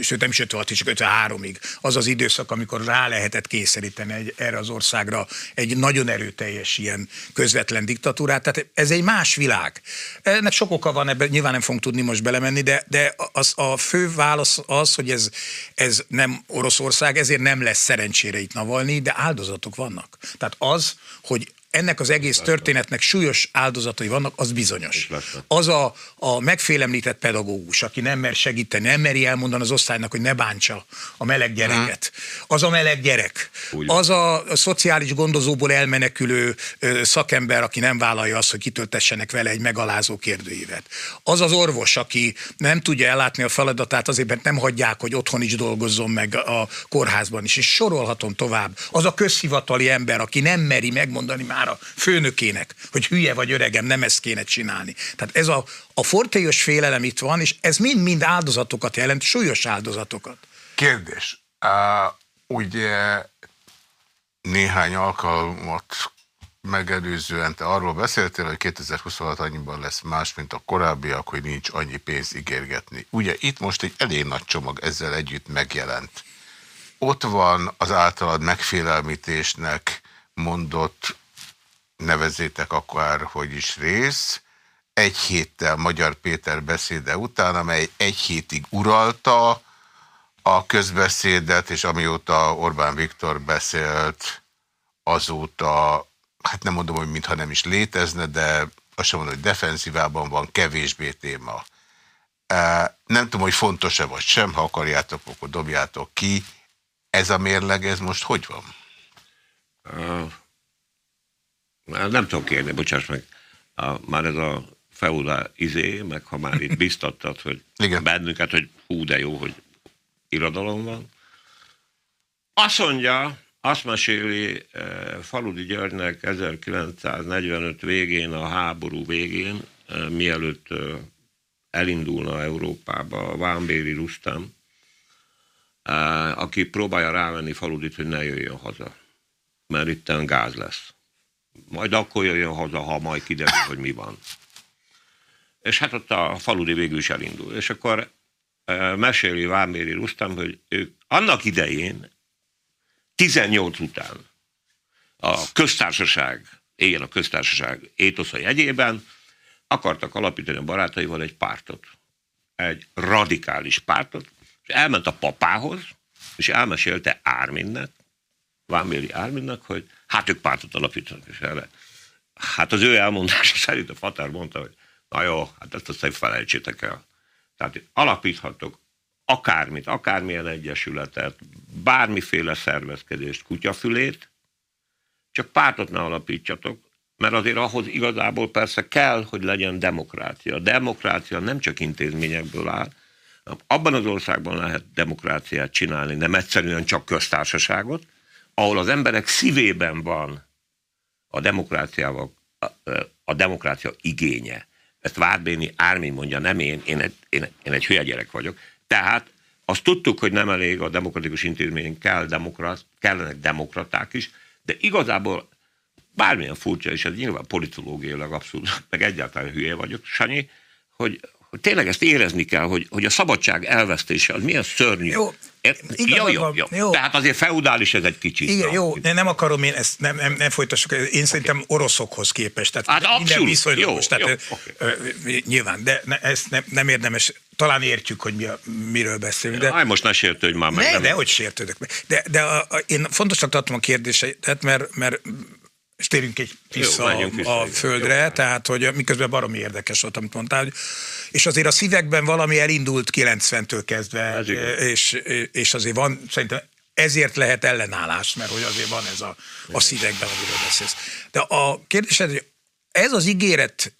sőt nem is 56 csak 53-ig, az az időszak, amikor rá lehetett kényszeríteni egy, erre az országra egy nagyon erőteljes ilyen közvetlen diktatúrát. Tehát ez egy más világ. Ennek sok oka van, ebben nyilván nem fogunk tudni most belemenni, de, de az, a fő válasz az, hogy ez, ez nem Oroszország, ezért nem lesz szerencsére itt Navalnyi, de áldozatok vannak. Tehát az, hogy ennek az egész történetnek súlyos áldozatai vannak, az bizonyos. Az a, a megfélemlített pedagógus, aki nem mer segíteni, nem meri elmondani az osztálynak, hogy ne bántsa a meleg gyereket. Az a meleg gyerek. Az a, szociális gondozóból elmenekülő szakember, aki nem vállalja azt, hogy kitöltessenek vele egy megalázó kérdőívet. Az az orvos, aki nem tudja ellátni a feladatát, azért mert nem hagyják, hogy otthon is dolgozzon meg a kórházban is, és sorolhatom tovább. Az a közhivatali ember, aki nem meri megmondani már már a főnökének, hogy hülye vagy öregem, nem ezt kéne csinálni. Tehát ez a, a fortélyos félelem itt van, és ez mind-mind áldozatokat jelent, súlyos áldozatokat. Kérdés. Uh, ugye néhány alkalmat megelőzően te arról beszéltél, hogy 2026 annyiban lesz más, mint a korábbiak, hogy nincs annyi pénz ígérgetni. Ugye itt most egy elég nagy csomag ezzel együtt megjelent. Ott van az általad megfélelmítésnek mondott nevezétek akár, hogy is rész, egy héttel Magyar Péter beszéde után, amely egy hétig uralta a közbeszédet, és amióta Orbán Viktor beszélt, azóta, hát nem mondom, hogy mintha nem is létezne, de azt sem mondom, hogy defenzívában van kevésbé téma. Nem tudom, hogy fontos-e vagy sem, ha akarjátok, akkor dobjátok ki. Ez a mérleg, ez most hogy van? Nem tudom kérni, bocsáss meg. A, már ez a feudál izé, meg ha már itt biztattad, hogy Igen. bennünket, hogy hú, de jó, hogy irodalom van. Azt mondja, azt meséli e, Faludi Györgynek 1945 végén, a háború végén, e, mielőtt e, elindulna Európába a Vámbéri Rustam, e, aki próbálja rávenni Faludit, hogy ne jöjjön haza, mert itten gáz lesz majd akkor jöjjön haza, ha majd kiderül, hogy mi van. És hát ott a faludi végül is elindul. És akkor meséli Váméri Rustam, hogy ők annak idején, 18 után a köztársaság, éljen a köztársaság étoszai egyében, akartak alapítani a barátaival egy pártot. Egy radikális pártot, és elment a papához, és elmesélte Árminnek, Váméli Árminnak, hogy hát ők pártot alapítanak, és erre. Hát az ő elmondása szerint a Fatár mondta, hogy na jó, hát ezt aztán felejtsétek el. Tehát alapíthatok akármit, akármilyen egyesületet, bármiféle szervezkedést, kutyafülét, csak pártot ne alapítsatok, mert azért ahhoz igazából persze kell, hogy legyen demokrácia. A demokrácia nem csak intézményekből áll, abban az országban lehet demokráciát csinálni, nem egyszerűen csak köztársaságot, ahol az emberek szívében van a demokráciával, a, a demokrácia igénye. Ezt Várbéni Ármin mondja, nem én, én egy, én, én egy hülye gyerek vagyok. Tehát azt tudtuk, hogy nem elég a demokratikus intézmény, kell demokrat, kellenek demokraták is, de igazából bármilyen furcsa, és ez nyilván politológiailag abszolút, meg egyáltalán hülye vagyok, Sanyi, hogy, hogy tényleg ezt érezni kell, hogy, hogy a szabadság elvesztése az milyen szörnyű. Jó, jó, jó, jó. jó. Tehát azért feudális ez egy kicsit. Igen, jó, de nem akarom én ezt, nem, nem, nem folytassuk, én okay. szerintem oroszokhoz képest, tehát hát minden abszolút. viszonylagos, jó, tehát jó, okay. nyilván, de ne, ezt nem, nem érdemes, talán értjük, hogy mi a, miről beszélünk. De... Aj, most ne sértődj már meg. Ne, nem. de hogy sértődök meg. De, de a, a, én fontosnak tartom a kérdéseket, mert, mert és térjünk egy vissza Jó, vissza, a földre, Jó. tehát hogy miközben baromi érdekes volt, amit mondtál, hogy, és azért a szívekben valami elindult 90-től kezdve, és, és azért van, szerintem ezért lehet ellenállás, mert hogy azért van ez a, a szívekben, amiről beszélsz. De a kérdés, hogy ez az ígéret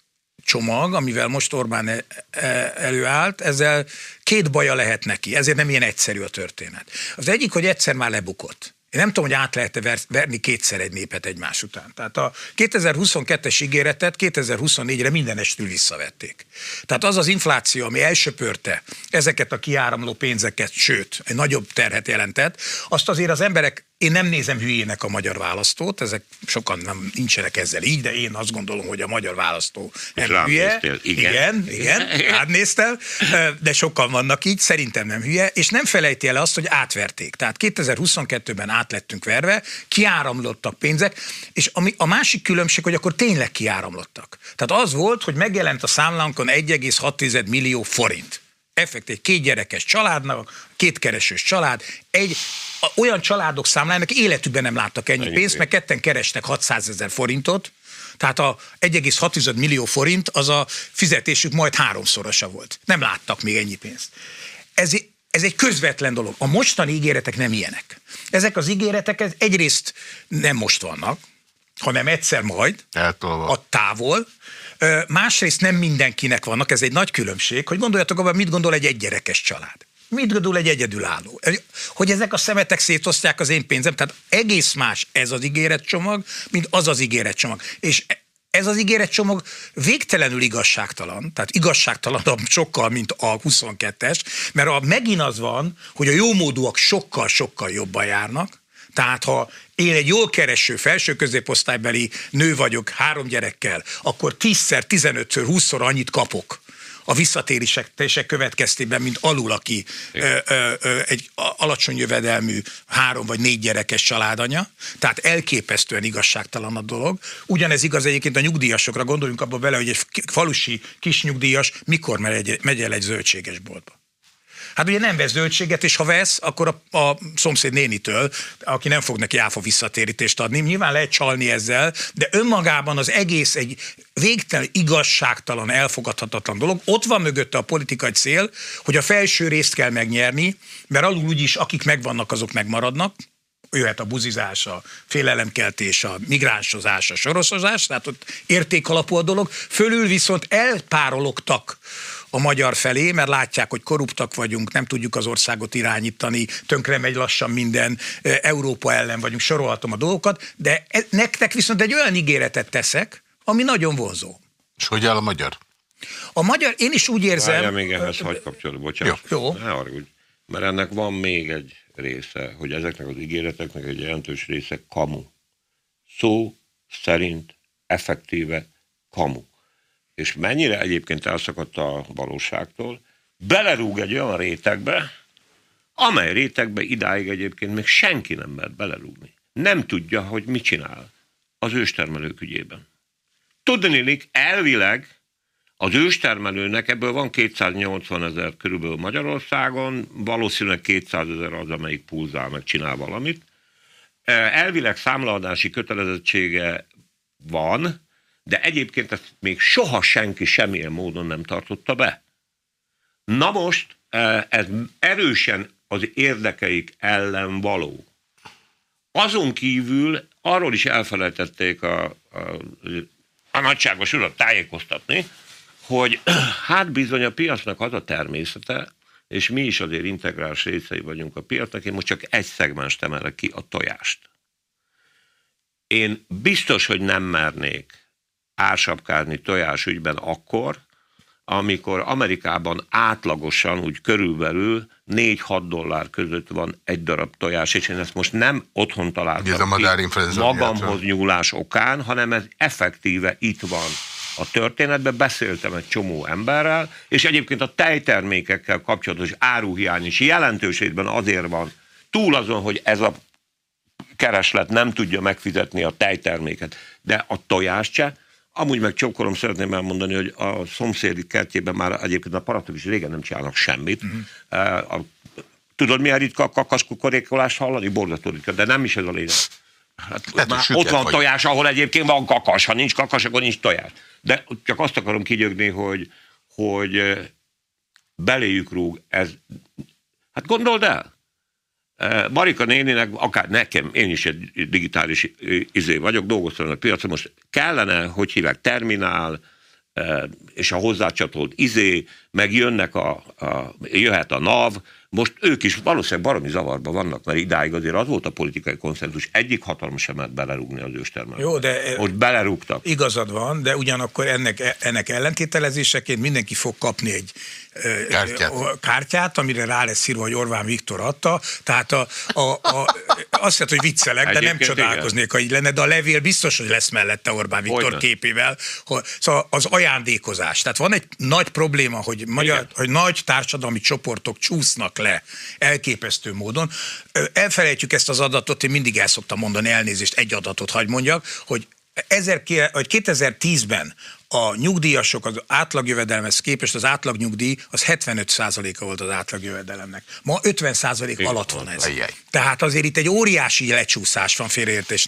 csomag, amivel most Orbán e, e, előállt, ezzel két baja lehet neki, ezért nem ilyen egyszerű a történet. Az egyik, hogy egyszer már lebukott. Én nem tudom, hogy át lehet-e verni kétszer egy népet egymás után. Tehát a 2022-es ígéretet 2024-re mindenestül visszavették. Tehát az az infláció, ami elsöpörte ezeket a kiáramló pénzeket, sőt, egy nagyobb terhet jelentett, azt azért az emberek én nem nézem hülyének a magyar választót, ezek sokan nem nincsenek ezzel így, de én azt gondolom, hogy a magyar választó nem És hülye. Igen. igen, igen, rád néztem, de sokan vannak így, szerintem nem hülye, és nem felejti el azt, hogy átverték. Tehát 2022-ben átlettünk verve, kiáramlottak pénzek, és ami, a másik különbség, hogy akkor tényleg kiáramlottak. Tehát az volt, hogy megjelent a számlánkon 1,6 millió forint effektív két gyerekes családnak, kétkeresős család, egy olyan családok számlájának életükben nem láttak ennyi, ennyi pénzt, mert ketten kerestek 600 ezer forintot, tehát a 1,6 millió forint az a fizetésük majd háromszorosa volt. Nem láttak még ennyi pénzt. Ez, ez egy közvetlen dolog. A mostani ígéretek nem ilyenek. Ezek az ígéretek egyrészt nem most vannak, hanem egyszer majd, Eltolva. a távol, Másrészt nem mindenkinek vannak, ez egy nagy különbség, hogy gondoljatok abban, mit gondol egy egygyerekes család. Mit gondol egy egyedülálló? Hogy ezek a szemetek szétosztják az én pénzem, tehát egész más ez az ígéretcsomag, mint az az ígéretcsomag. És ez az ígéretcsomag végtelenül igazságtalan, tehát igazságtalanabb sokkal, mint a 22-es, mert a, megint az van, hogy a jómódúak sokkal-sokkal jobban járnak, tehát ha én egy jól kereső felső középosztálybeli nő vagyok három gyerekkel, akkor 10-szer, 15-ször, 20-szor annyit kapok a visszatérések következtében, mint alul, aki ö, ö, ö, egy alacsony jövedelmű három vagy négy gyerekes családanya. Tehát elképesztően igazságtalan a dolog. Ugyanez igaz egyébként a nyugdíjasokra. Gondoljunk abba bele, hogy egy falusi kis nyugdíjas mikor megy el egy zöldséges boltba. Hát ugye nem vesz zöldséget, és ha vesz, akkor a, a szomszéd nénitől, aki nem fog neki áfa visszatérítést adni. Nyilván lehet csalni ezzel, de önmagában az egész egy végtelen, igazságtalan, elfogadhatatlan dolog. Ott van mögötte a politikai cél, hogy a felső részt kell megnyerni, mert alul úgyis akik megvannak, azok megmaradnak, jöhet a buzizás, a félelemkeltés, a migránsozás, a soroszozás, tehát ott értékalapú a dolog. Fölül viszont elpárologtak a magyar felé, mert látják, hogy korruptak vagyunk, nem tudjuk az országot irányítani, tönkre megy lassan minden, Európa ellen vagyunk, sorolhatom a dolgokat, de e, nektek viszont egy olyan ígéretet teszek, ami nagyon vonzó. És hogy áll a magyar? A magyar, én is úgy érzem... Várja még ehhez hagy kapcsolódni, bocsánat. Jó. Jó. Ne haragudj, mert ennek van még egy része, hogy ezeknek az ígéreteknek egy jelentős része kamu. Szó szerint effektíve kamu és mennyire egyébként elszakadt a valóságtól, belerúg egy olyan rétegbe, amely rétegbe idáig egyébként még senki nem mert belerúgni. Nem tudja, hogy mit csinál az őstermelők ügyében. Tudnélik, elvileg az őstermelőnek ebből van 280 ezer körülbelül Magyarországon, valószínűleg 200 ezer az, amelyik pulzál, meg csinál valamit. Elvileg számlaadási kötelezettsége van, de egyébként ezt még soha senki semmilyen módon nem tartotta be. Na most e, ez erősen az érdekeik ellen való. Azon kívül arról is elfelejtették a, a, a nagyságos urat tájékoztatni, hogy hát bizony a piacnak az a természete, és mi is azért integrális részei vagyunk a piacnak, én most csak egy szegmást emelek ki, a tojást. Én biztos, hogy nem mernék ársapkázni tojásügyben akkor, amikor Amerikában átlagosan úgy körülbelül 4-6 dollár között van egy darab tojás, és én ezt most nem otthon találtam ki magamhoz nyúlás okán, hanem ez effektíve itt van a történetben, beszéltem egy csomó emberrel, és egyébként a tejtermékekkel kapcsolatos áruhiány is jelentős részben azért van, túl azon, hogy ez a kereslet nem tudja megfizetni a tejterméket, de a tojást se, Amúgy meg csókolom szeretném elmondani, hogy a szomszédi kertjében már egyébként a paratok is régen nem csinálnak semmit. Uh-huh. A, tudod, milyen ritka a kakaszkukorékolást hallani? Borzató ritka, de nem is ez a lényeg. Hát Lehet, már ott van vagy. tojás, ahol egyébként van kakas. Ha nincs kakas, akkor nincs tojás. De csak azt akarom kigyögni, hogy, hogy beléjük rúg ez. Hát gondold el, Marika néninek, akár nekem, én is egy digitális izé vagyok, dolgoztam a piacon, most kellene, hogy hívják, terminál, és a hozzácsatolt izé, meg jönnek a, a, jöhet a NAV, most ők is valószínűleg baromi zavarban vannak, mert idáig azért az volt a politikai konszenzus, egyik hatalmas sem mert belerúgni az őstermelőt. Jó, de most belerúgtak. Igazad van, de ugyanakkor ennek, ennek ellentételezéseként mindenki fog kapni egy kártyát. kártyát, amire rá lesz írva, hogy Orbán Viktor adta. Tehát a, a, a, azt mondja, hogy viccelek, de nem csodálkoznék, ha így lenne, de a levél biztos, hogy lesz mellette Orbán Viktor Hogyne. képével. Hogy, szóval az ajándékozás. Tehát van egy nagy probléma, hogy, magyar, hogy nagy társadalmi csoportok csúsznak le elképesztő módon. Elfelejtjük ezt az adatot, én mindig el szoktam mondani elnézést, egy adatot hagy mondjak, hogy 2010-ben a nyugdíjasok az átlagjövedelmez képest az átlagnyugdíj az 75%-a volt az átlagjövedelemnek. Ma 50% alatt van ez. Ajjaj. Tehát azért itt egy óriási lecsúszás van félreértés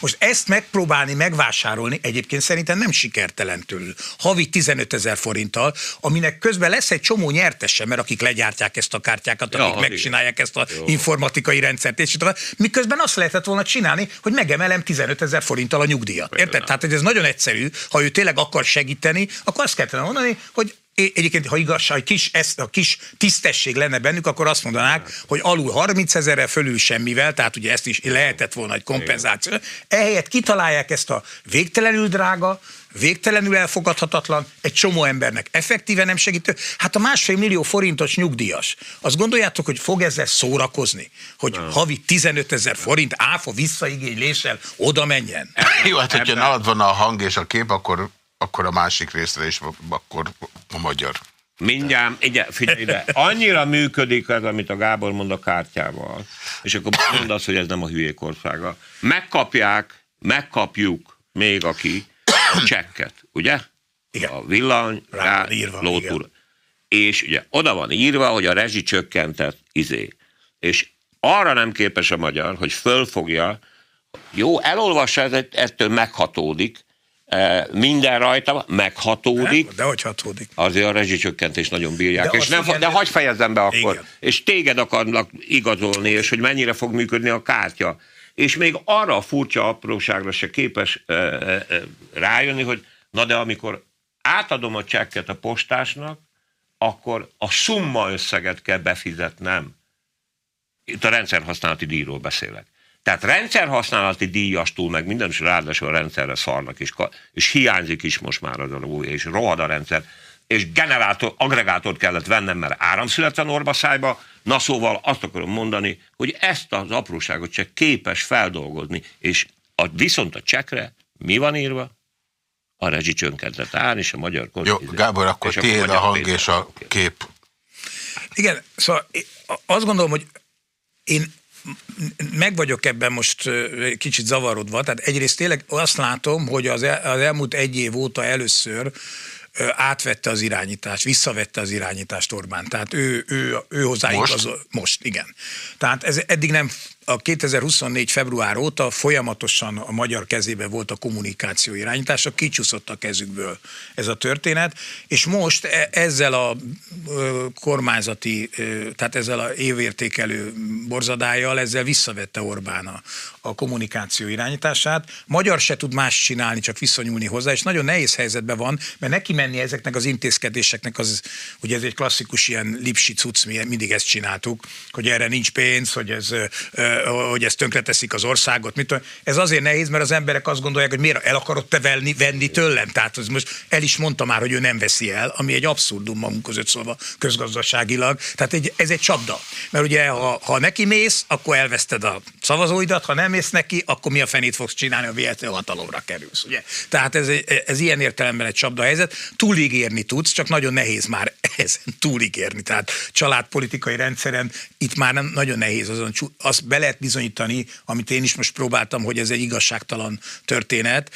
Most ezt megpróbálni megvásárolni egyébként szerintem nem sikertelen tőlül. Havi 15 ezer forinttal, aminek közben lesz egy csomó nyertese, mert akik legyártják ezt a kártyákat, akik ja, megcsinálják igen. ezt a Jó. informatikai rendszert, és tovább. Miközben azt lehetett volna csinálni, hogy megemelem 15 ezer forinttal a nyugdíjat. Érted? Tehát ez nagyon egyszerű, ha ő tényleg akar segíteni, akkor azt kellene mondani, hogy Egyébként, ha igazság, hogy kis, ezt, a kis tisztesség lenne bennük, akkor azt mondanák, hogy alul 30 ezerre, fölül semmivel, tehát ugye ezt is lehetett volna egy kompenzáció. Ehelyett kitalálják ezt a végtelenül drága, végtelenül elfogadhatatlan, egy csomó embernek effektíven nem segítő. Hát a másfél millió forintos nyugdíjas, azt gondoljátok, hogy fog ezzel szórakozni? Hogy nem. havi 15 ezer forint áfa visszaigényléssel oda menjen? Jó, hát hogyha nálad van a hang és a kép, akkor akkor a másik részre is, akkor a magyar. Mindjárt, igen, figyelj ide, annyira működik ez, amit a Gábor mond a kártyával, és akkor mondd azt, hogy ez nem a hülyék országa. Megkapják, megkapjuk még aki a csekket, ugye? Igen. A villany, rá, írva, lótúr. És ugye oda van írva, hogy a rezsi csökkentett izé. És arra nem képes a magyar, hogy fölfogja, jó, elolvassa, ettől meghatódik, minden rajta meghatódik. Nem, de hogy hatódik? Azért a rezsicsökkentés nagyon bírják. De, és nem, igen, de hagyj fejezzem be akkor. Igen. És téged akarnak igazolni, és hogy mennyire fog működni a kártya. És még arra a furcsa apróságra se képes e, e, rájönni, hogy na de amikor átadom a csekket a postásnak, akkor a szumma összeget kell befizetnem. Itt a rendszerhasználati díjról beszélek. Tehát rendszerhasználati díjastól meg minden is ráadásul a rendszerre szarnak, és, és hiányzik is most már az a új, és rohad a rendszer, és generátor, agregátort kellett vennem, mert áramszület a norbaszájba, na szóval azt akarom mondani, hogy ezt az apróságot csak képes feldolgozni, és a, viszont a csekre mi van írva? A rezsicsönkedett ár és a magyar Jó, Gábor, akkor tiéd a, a hang és a kép. Igen, szóval azt gondolom, hogy én meg vagyok ebben most kicsit zavarodva, tehát egyrészt tényleg azt látom, hogy az, el, az elmúlt egy év óta először átvette az irányítást, visszavette az irányítást Orbán. Tehát ő, ő, ő hozzá most? Most, igen. Tehát ez eddig nem a 2024. február óta folyamatosan a magyar kezében volt a kommunikáció irányítása, kicsúszott a kezükből ez a történet, és most e, ezzel a kormányzati, tehát ezzel a évértékelő borzadájjal, ezzel visszavette Orbán a, a kommunikáció irányítását. Magyar se tud más csinálni, csak visszanyúlni hozzá, és nagyon nehéz helyzetben van, mert neki menni ezeknek az intézkedéseknek, az, ugye ez egy klasszikus ilyen lipsi cucc, mi mindig ezt csináltuk, hogy erre nincs pénz, hogy ez hogy ezt tönkreteszik az országot. Mit ez azért nehéz, mert az emberek azt gondolják, hogy miért el akarod te venni, venni tőlem. Tehát az most el is mondta már, hogy ő nem veszi el, ami egy abszurdum magunk között szólva közgazdaságilag. Tehát egy, ez egy csapda. Mert ugye, ha, ha neki mész, akkor elveszted a szavazóidat, ha nem mész neki, akkor mi a fenét fogsz csinálni, a véletlenül hatalomra kerülsz. Ugye? Tehát ez, ez ilyen értelemben egy csapda helyzet. Túligérni tudsz, csak nagyon nehéz már ezen túligérni. Tehát családpolitikai rendszeren itt már nem nagyon nehéz azon, azt bele lehet bizonyítani, amit én is most próbáltam, hogy ez egy igazságtalan történet,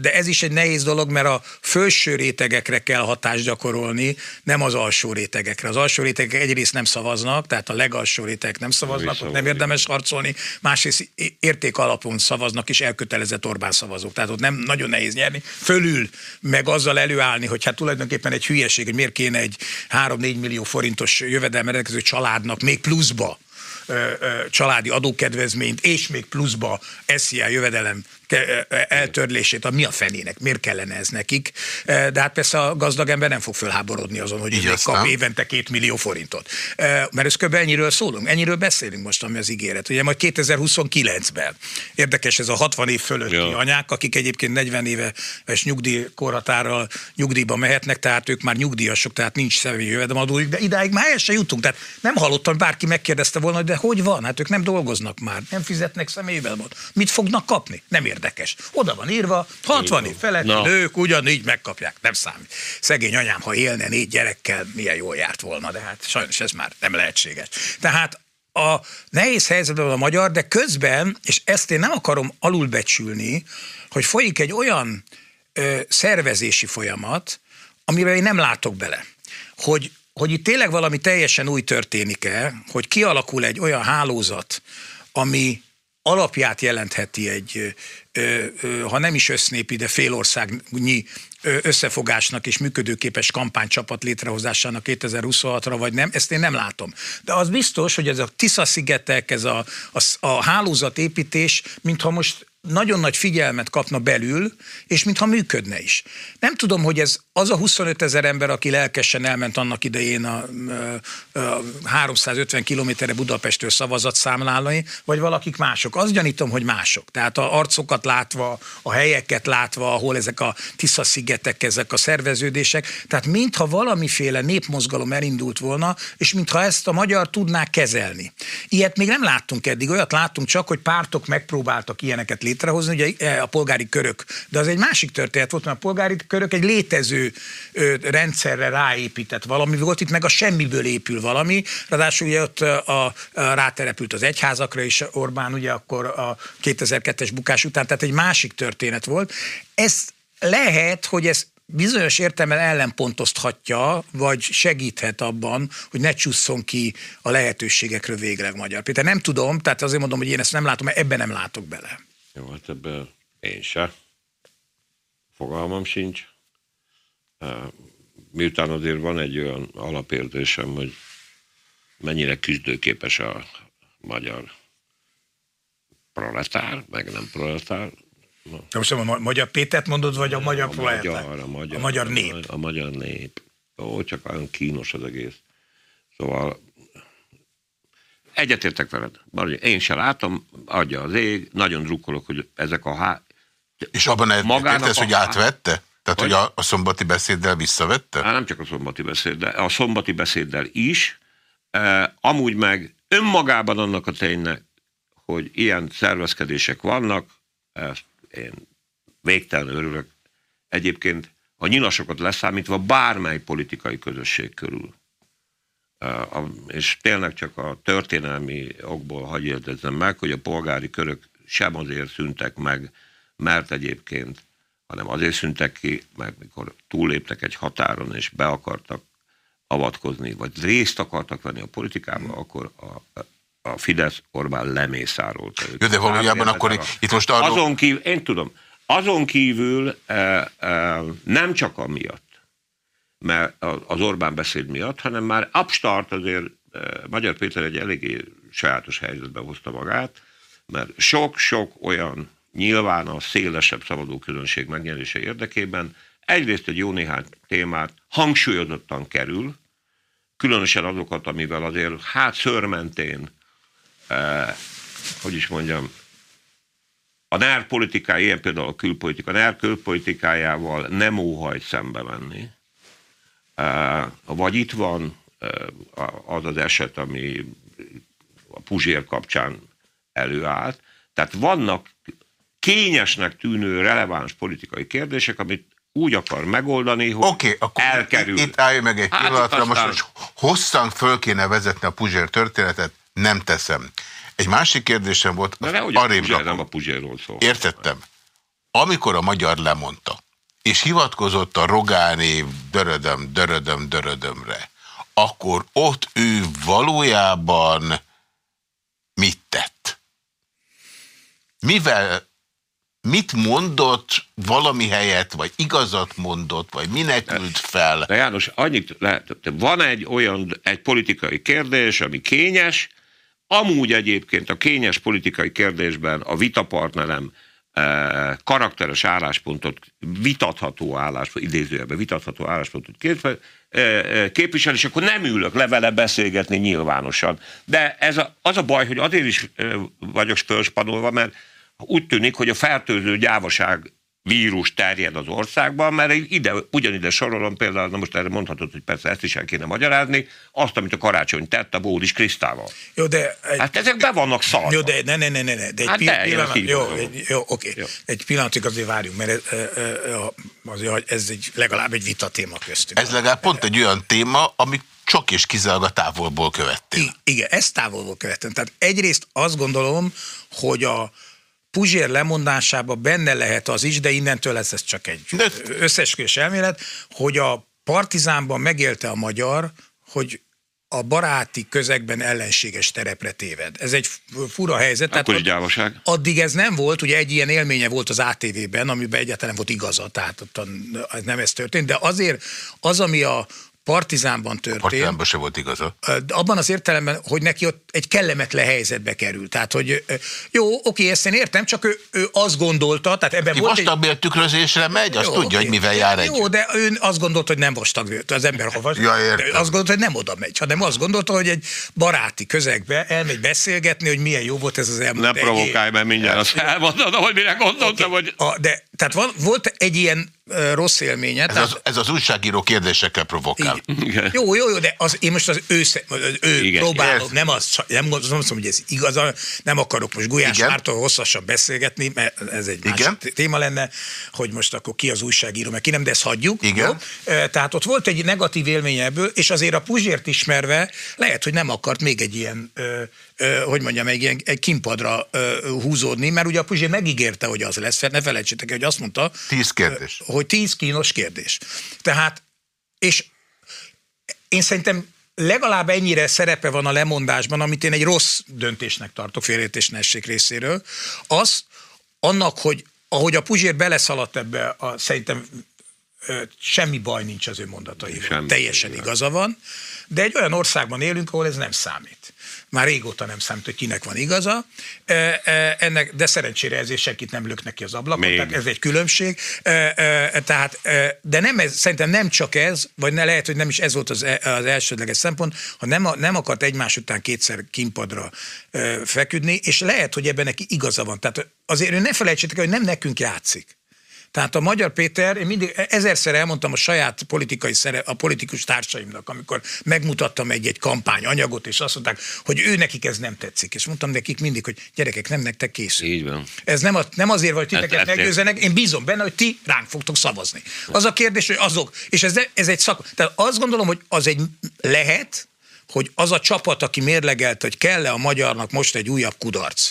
de ez is egy nehéz dolog, mert a felső rétegekre kell hatást gyakorolni, nem az alsó rétegekre. Az alsó rétegek egyrészt nem szavaznak, tehát a legalsó rétegek nem szavaznak, ott nem érdemes harcolni, másrészt érték alapon szavaznak és elkötelezett Orbán szavazók. Tehát ott nem nagyon nehéz nyerni. Fölül meg azzal előállni, hogy hát tulajdonképpen egy hülyeség, hogy miért kéne egy 3-4 millió forintos jövedelme rendelkező családnak még pluszba családi adókedvezményt, és még pluszba SZIA jövedelem eltörlését, a mi a fenének, miért kellene ez nekik. De hát persze a gazdag ember nem fog fölháborodni azon, hogy így kap évente két millió forintot. Mert ez kb. ennyiről szólunk, ennyiről beszélünk most, ami az ígéret. Ugye majd 2029-ben. Érdekes ez a 60 év fölötti ja. anyák, akik egyébként 40 éves nyugdíjkorhatárral nyugdíjba mehetnek, tehát ők már nyugdíjasok, tehát nincs személyi jövedelmadójuk, de idáig már el sem jutunk. Tehát nem hallottam, bárki megkérdezte volna, hogy de hogy van? Hát ők nem dolgoznak már, nem fizetnek személyi Mit fognak kapni? Nem érdekes érdekes. Oda van írva, 60 év felett no. nők ugyanígy megkapják, nem számít. Szegény anyám, ha élne négy gyerekkel, milyen jól járt volna, de hát sajnos ez már nem lehetséges. Tehát a nehéz helyzetben a magyar, de közben, és ezt én nem akarom alulbecsülni, hogy folyik egy olyan ö, szervezési folyamat, amivel én nem látok bele. Hogy, hogy itt tényleg valami teljesen új történik-e, hogy kialakul egy olyan hálózat, ami alapját jelentheti egy, ha nem is össznépi, de félországnyi összefogásnak és működőképes kampánycsapat létrehozásának 2026-ra, vagy nem, ezt én nem látom. De az biztos, hogy ez a Tisza-szigetek, ez a, a, a hálózatépítés, mintha most nagyon nagy figyelmet kapna belül, és mintha működne is. Nem tudom, hogy ez az a 25 ezer ember, aki lelkesen elment annak idején a, a, a 350 kilométerre Budapestről szavazat számlálni, vagy valakik mások. Azt gyanítom, hogy mások. Tehát a arcokat látva, a helyeket látva, ahol ezek a Tisza-szigetek, ezek a szerveződések, tehát mintha valamiféle népmozgalom elindult volna, és mintha ezt a magyar tudná kezelni. Ilyet még nem láttunk eddig, olyat láttunk csak, hogy pártok megpróbáltak ilyeneket létrehozni, ugye e, a polgári körök, de az egy másik történet volt, mert a polgári körök egy létező rendszerre ráépített valami volt, itt meg a semmiből épül valami, ráadásul ugye ott a, a, ráterepült az egyházakra is Orbán ugye akkor a 2002-es bukás után, tehát egy másik történet volt. Ez lehet, hogy ez bizonyos értelemben ellenpontozhatja, vagy segíthet abban, hogy ne csusszon ki a lehetőségekről végleg Magyar Péter. Nem tudom, tehát azért mondom, hogy én ezt nem látom, mert ebben nem látok bele. Jó, hát ebben én se. Fogalmam sincs. Miután azért van egy olyan alapérzésem, hogy mennyire küzdőképes a magyar proletár, meg nem proletár. Na. De most a magyar Pétert mondod, vagy a magyar a Magyar, a magyar, a magyar nép. A magyar nép. Ó, csak olyan kínos az egész. Szóval egyetértek veled. Én se látom, adja az ég, nagyon drukkolok, hogy ezek a há... És abban egyetértesz, hogy átvette? Tehát, hogy, hogy a, a szombati beszéddel visszavette? Hát nem csak a szombati beszéddel, a szombati beszéddel is. E, amúgy meg önmagában annak a ténynek, hogy ilyen szervezkedések vannak, ezt én végtelen örülök. Egyébként a nyilasokat leszámítva bármely politikai közösség körül. E, és tényleg csak a történelmi okból hagyj meg, hogy a polgári körök sem azért szüntek meg, mert egyébként hanem azért szüntek ki, mert mikor túléptek egy határon és be akartak avatkozni, vagy részt akartak venni a politikába, akkor a, a Fidesz Orbán lemészárolt őket. Jó, de valójában akkor a, itt most arról... Azon kívül, én tudom, azon kívül e, e, nem csak amiatt, mert az Orbán beszéd miatt, hanem már upstart azért e, Magyar Péter egy eléggé sajátos helyzetbe hozta magát, mert sok-sok olyan nyilván a szélesebb szabadó közönség megnyerése érdekében egyrészt egy jó néhány témát hangsúlyozottan kerül, különösen azokat, amivel azért hát szörmentén, eh, hogy is mondjam, a NER politikája, ilyen például a külpolitika, a NER külpolitikájával nem óhajt szembe menni. Vagy itt van az az eset, ami a Puzsér kapcsán előállt. Tehát vannak kényesnek tűnő releváns politikai kérdések, amit úgy akar megoldani, hogy okay, akkor elkerül. Itt állj meg egy hát pillanatra, aztán... most, most hosszan föl kéne vezetni a Puzsér történetet, nem teszem. Egy másik kérdésem volt, De nehogy a Puzsér, nem a Puzsérról szól. Értettem. Amikor a magyar lemondta, és hivatkozott a Rogáné dörödöm, dörödöm, dörödömre, akkor ott ő valójában mit tett? Mivel, mit mondott valami helyett, vagy igazat mondott, vagy minek ült fel? De János, annyit lehet, van egy olyan, egy politikai kérdés, ami kényes, amúgy egyébként a kényes politikai kérdésben a vitapartnerem karakteres álláspontot, vitatható álláspont, idézőjelben vitatható álláspontot képvisel, és akkor nem ülök le vele beszélgetni nyilvánosan. De ez a, az a baj, hogy azért is vagyok fölspanolva, mert úgy tűnik, hogy a fertőző gyávaság vírus terjed az országban, mert ide, ugyanide sorolom például, na most erre mondhatod, hogy persze ezt is el kéne magyarázni, azt, amit a karácsony tett a Bódis Krisztával. Jó, de... Egy, hát ezek be vannak szarva. Jó, de ne, ne, ne, ne, de egy hát pillanat, de, pillanat, jó, egy, jó, oké. Jó. Egy pillanatig azért várjunk, mert ez, azért, ez egy, legalább egy vita téma köztünk. Ez legalább pont egy olyan téma, amit csak és kizárólag a távolból követtél. Igen, ezt távolból követtem. Tehát egyrészt azt gondolom, hogy a, Puzsér lemondásában benne lehet az is, de innentől lesz ez csak egy összesküvés elmélet, hogy a partizánban megélte a magyar, hogy a baráti közegben ellenséges terepre téved. Ez egy fura helyzet. Akkor tehát Addig ez nem volt, ugye egy ilyen élménye volt az ATV-ben, amiben egyáltalán nem volt igaza, tehát ott nem ez történt, de azért az, ami a Partizánban történt. A Partizánban se volt igaza. Abban az értelemben, hogy neki ott egy kellemetlen helyzetbe került. Tehát, hogy jó, oké, ezt én értem, csak ő, ő azt gondolta, tehát ebben Ki volt vastag egy... tükrözésre megy, azt jó, tudja, oké. hogy mivel jár egy. Jó, de ő azt gondolta, hogy nem vastag az ember, ha vas... ja, azt gondolta, hogy nem oda megy, hanem azt gondolta, hogy egy baráti közegbe elmegy beszélgetni, hogy milyen jó volt ez az elmúlt. Ne provokálj, mert mindjárt azt elmondod, hogy mire gondoltam, okay. hogy... A, de, tehát van, volt egy ilyen rossz élménye. Ez, tehát... az, ez az újságíró kérdésekkel provokál. Igen. Jó, jó, jó, de az, én most az ő, az ő Igen. próbálom, nem, az, nem, mondom, hogy ez igaz, nem akarok most Gulyás Igen. Mártól hosszasan beszélgetni, mert ez egy Igen. más téma lenne, hogy most akkor ki az újságíró, mert ki nem, de ezt hagyjuk. Igen. Jó? Tehát ott volt egy negatív élménye ebből, és azért a Puzsért ismerve lehet, hogy nem akart még egy ilyen hogy mondjam, egy, ilyen, egy kimpadra húzódni, mert ugye a Puzsé megígérte, hogy az lesz, ne felejtsétek hogy azt mondta. Tíz kérdés. Hogy tíz kínos kérdés. Tehát, és én szerintem legalább ennyire szerepe van a lemondásban, amit én egy rossz döntésnek tartok félértés részéről, az annak, hogy ahogy a Puzsér beleszaladt ebbe, a, szerintem semmi baj nincs az ő mondataival. Teljesen igaza van, de egy olyan országban élünk, ahol ez nem számít már régóta nem számít, hogy kinek van igaza, e, e, ennek, de szerencsére ezért senkit nem lök neki az ablakon, Még. tehát ez egy különbség. E, tehát, de nem ez, szerintem nem csak ez, vagy ne lehet, hogy nem is ez volt az, az elsődleges szempont, ha nem, nem akart egymás után kétszer kimpadra feküdni, és lehet, hogy ebben neki igaza van. Tehát azért ne felejtsétek, hogy nem nekünk játszik. Tehát a Magyar Péter, én mindig ezerszer elmondtam a saját politikai szere, a politikus társaimnak, amikor megmutattam egy-egy kampányanyagot, és azt mondták, hogy ő nekik ez nem tetszik. És mondtam nekik mindig, hogy gyerekek, nem nektek készül. Így van. Ez nem, a, nem azért, hogy titeket hát, meggyőzenek, én bízom benne, hogy ti ránk fogtok szavazni. Az a kérdés, hogy azok, és ez, ez egy szak. Tehát azt gondolom, hogy az egy lehet, hogy az a csapat, aki mérlegelt, hogy kell-e a magyarnak most egy újabb kudarc,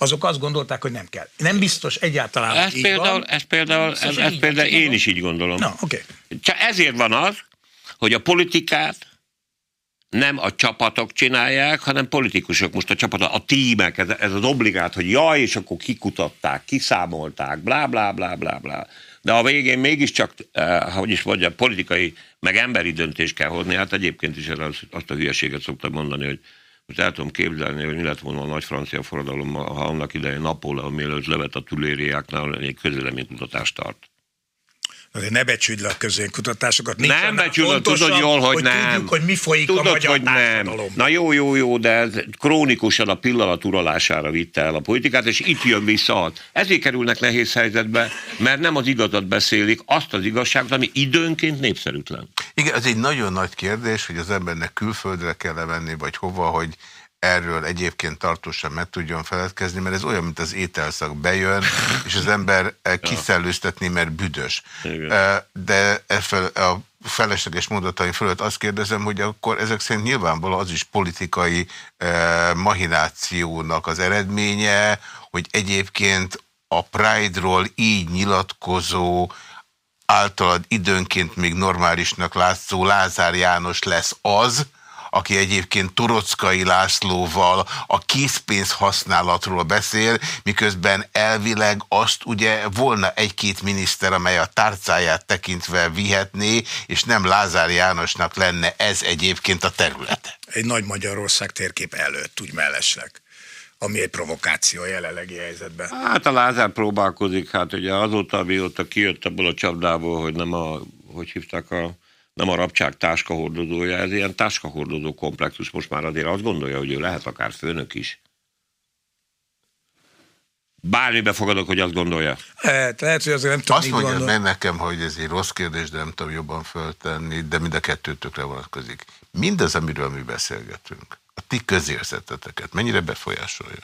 azok azt gondolták, hogy nem kell. Nem biztos egyáltalán, ez így például, van. Ez például, ez, ez például én is így gondolom. Na, okay. Csak ezért van az, hogy a politikát nem a csapatok csinálják, hanem politikusok. Most a csapat, a tímek, ez, ez az obligát, hogy jaj, és akkor kikutatták, kiszámolták, blá, blá, blá, blá, blá. De a végén mégiscsak, eh, hogy is mondjam, politikai, meg emberi döntést kell hozni. Hát egyébként is azt, azt a hülyeséget szoktam mondani, hogy most el tudom képzelni, hogy mi lett volna a nagy francia forradalom, ha annak idején Napóleon mielőtt levet a tülériáknál egy közéleménykutatást tart. Azért ne becsüld le a közönkutatásokat. Nem becsülöd, tudod jól, hogy, hogy nem. Tudjuk, hogy mi folyik tudod, a magyar hogy nem. Na jó, jó, jó, de ez krónikusan a pillanat uralására vitte el a politikát, és itt jön vissza. Ezért kerülnek nehéz helyzetbe, mert nem az igazat beszélik, azt az igazságot, ami időnként népszerűtlen. Igen, ez egy nagyon nagy kérdés, hogy az embernek külföldre kell -e menni, vagy hova, hogy erről egyébként tartósan meg tudjon feledkezni, mert ez olyan, mint az ételszak bejön, és az ember kiszellőztetni, mert büdös. Igen. De a felesleges mondataim fölött azt kérdezem, hogy akkor ezek szerint nyilvánvaló az is politikai eh, mahinációnak az eredménye, hogy egyébként a Pride-ról így nyilatkozó, általad időnként még normálisnak látszó Lázár János lesz az, aki egyébként Turockai Lászlóval a készpénz használatról beszél, miközben elvileg azt ugye volna egy-két miniszter, amely a tárcáját tekintve vihetné, és nem Lázár Jánosnak lenne ez egyébként a területe. Egy nagy Magyarország térkép előtt, úgy mellesleg ami egy provokáció a jelenlegi helyzetben. Hát a Lázár próbálkozik, hát ugye azóta, mióta kijött abból a csapdából, hogy nem a, hogy hívták a nem a rabcsák táskahordozója, ez ilyen táskahordozó komplexus. Most már azért azt gondolja, hogy ő lehet akár főnök is. Bármibe fogadok, hogy azt gondolja. Lehet, lehet hogy azért nem tudom, Azt mondja meg nekem, hogy ez egy rossz kérdés, de nem tudom jobban föltenni, de mind a kettőtökre vonatkozik. Mindez, amiről mi beszélgetünk, a ti közérzeteteket mennyire befolyásolja?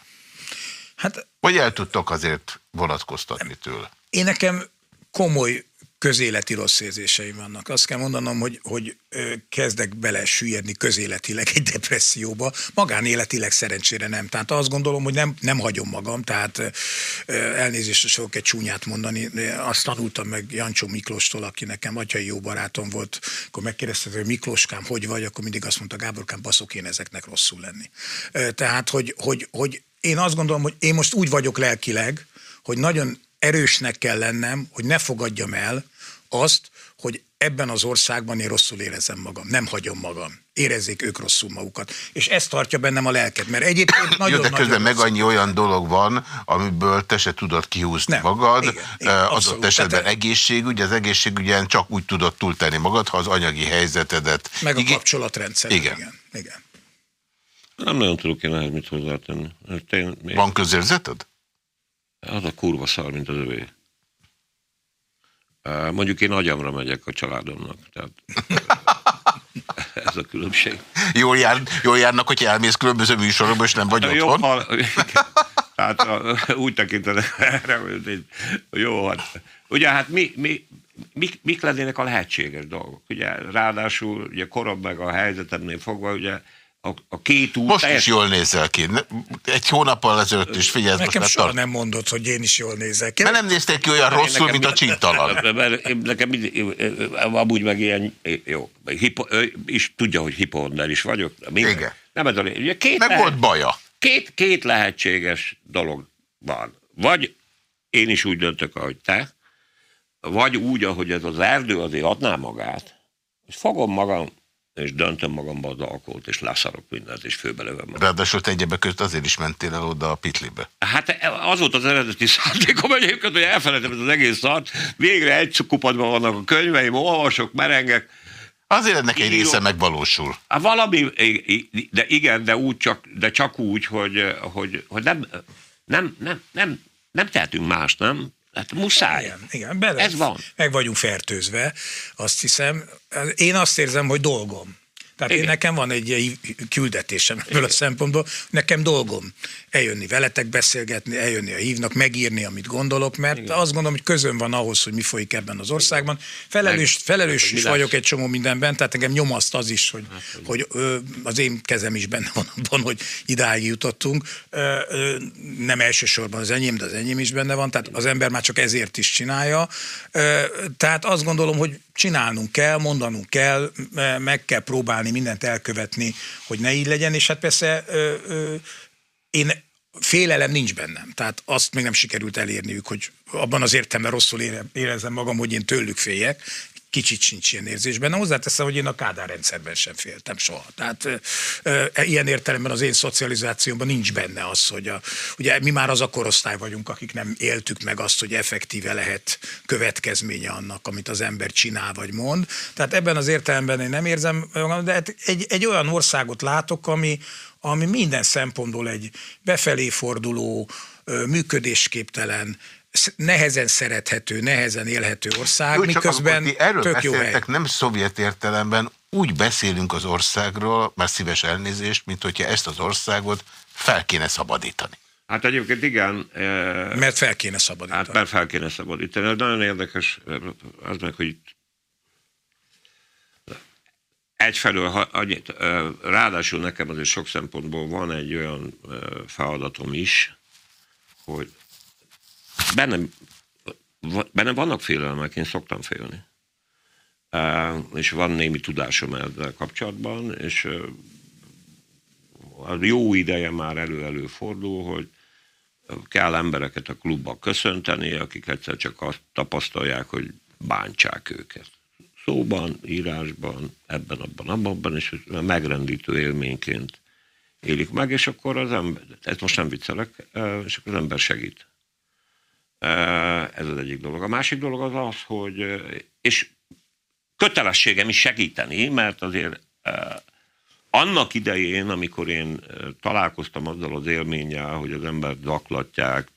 Hát, Vagy el tudtok azért vonatkoztatni tőle? Én nekem komoly közéleti rossz érzéseim vannak. Azt kell mondanom, hogy, hogy kezdek bele süllyedni közéletileg egy depresszióba, magánéletileg szerencsére nem. Tehát azt gondolom, hogy nem, nem hagyom magam, tehát elnézést sok egy csúnyát mondani. Azt tanultam meg Jancsó Miklóstól, aki nekem atyai jó barátom volt, akkor megkérdezte, hogy Miklóskám, hogy vagy, akkor mindig azt mondta, Gáborkám, baszok én ezeknek rosszul lenni. Tehát, hogy, hogy, hogy én azt gondolom, hogy én most úgy vagyok lelkileg, hogy nagyon erősnek kell lennem, hogy ne fogadjam el azt, hogy ebben az országban én rosszul érezem magam, nem hagyom magam. Érezzék ők rosszul magukat. És ez tartja bennem a lelket, mert egyébként nagyon Jó, de közben meg annyi olyan dolog van, amiből te se tudod kihúzni nem, magad. Igen, igen, adott esetben Tehát, egészségügy, az egészségügyen csak úgy tudod túltenni magad, ha az anyagi helyzetedet... Meg a igen, kapcsolatrendszer. Igen. igen. igen. Nem nagyon tudok én ehhez mit hozzátenni. Én, Van közérzeted? Az a kurva szar, mint az övé. Mondjuk én agyamra megyek a családomnak. Tehát ez a különbség. Jól, jár, jól járnak, hogy elmész különböző műsorokba, és nem vagy jó, otthon? Ha, hát úgy tekintenek erre, hogy jó, hát. Ugye hát mi, mi, mik, mik lennének a lehetséges dolgok? Ugye ráadásul ugye korabb meg a helyzetemnél fogva, ugye a, a két út... Most teljesen... is jól nézel ki. Egy hónappal ezelőtt is figyelsz. Nekem most soha tart. nem mondod, hogy én is jól nézek ki. Mert nem néztél ki olyan rosszul, nekem, mint a csintalan. Mert nekem amúgy meg ilyen, jó, hipo, is tudja, hogy hipohonder is vagyok. Minden. Igen. Nem ez a ugye két meg lehet, volt baja. Két, két lehetséges dolog van. Vagy én is úgy döntök, ahogy te, vagy úgy, ahogy ez az erdő azért adná magát, hogy fogom magam, és döntöm magamba az alkoholt, és leszarok mindent, és főbelövöm magam. Ráadásul te egyebek között azért is mentél el oda a pitlibe. Hát az volt az eredeti szándékom egyébként, hogy elfelejtem ez az egész szart. Végre egy kupadban vannak a könyveim, olvasok, merengek. Azért ennek egy része megvalósul. Hát valami, de igen, de, úgy csak, de csak úgy, hogy, hogy, hogy nem, nem, nem, nem, nem tehetünk más, nem? Hát muszáj. Igen, igen bele, Ez van. Meg vagyunk fertőzve, azt hiszem. Én azt érzem, hogy dolgom. Tehát én nekem van egy küldetésem ebből a szempontból, nekem dolgom eljönni veletek beszélgetni, eljönni a hívnak, megírni, amit gondolok, mert Igen. azt gondolom, hogy közön van ahhoz, hogy mi folyik ebben az országban. Felelős, felelős is vagyok egy csomó mindenben, tehát engem nyomaszt az is, hogy, hát, hogy ö, az én kezem is benne van abban, hogy idáig jutottunk. Ö, ö, nem elsősorban az enyém, de az enyém is benne van, tehát az ember már csak ezért is csinálja. Ö, tehát azt gondolom, hogy csinálnunk kell, mondanunk kell, meg kell próbálni mindent elkövetni, hogy ne így legyen, és hát persze ö, ö, én félelem nincs bennem. Tehát azt még nem sikerült elérniük, hogy abban az értelemben rosszul érezem magam, hogy én tőlük féljek. Kicsit sincs ilyen érzésben. Na, hozzáteszem, hogy én a Kádár rendszerben sem féltem soha. Tehát e, ilyen értelemben az én szocializációmban nincs benne az, hogy a, ugye mi már az a korosztály vagyunk, akik nem éltük meg azt, hogy effektíve lehet következménye annak, amit az ember csinál vagy mond. Tehát ebben az értelemben én nem érzem de hát egy, egy olyan országot látok, ami, ami minden szempontból egy befelé forduló, működésképtelen, nehezen szerethető, nehezen élhető ország, jó, miközben csak erről tök jó hely. nem szovjet értelemben, úgy beszélünk az országról, már szíves elnézést, mint hogyha ezt az országot fel kéne szabadítani. Hát egyébként igen. Mert fel kéne szabadítani. Hát mert fel kéne szabadítani. Ez nagyon érdekes, az meg, hogy egyfelől, annyit, ráadásul nekem azért sok szempontból van egy olyan feladatom is, hogy bennem, bennem vannak félelmek, én szoktam félni. És van némi tudásom ezzel kapcsolatban, és a jó ideje már elő-elő fordul, hogy kell embereket a klubba köszönteni, akik egyszer csak azt tapasztalják, hogy bántsák őket. Szóban, írásban, ebben, abban, abban, és megrendítő élményként élik meg, és akkor az ember, ezt most nem viccelek, és akkor az ember segít. Ez az egyik dolog. A másik dolog az az, hogy, és kötelességem is segíteni, mert azért annak idején, amikor én találkoztam azzal az élménnyel, hogy az ember zaklatják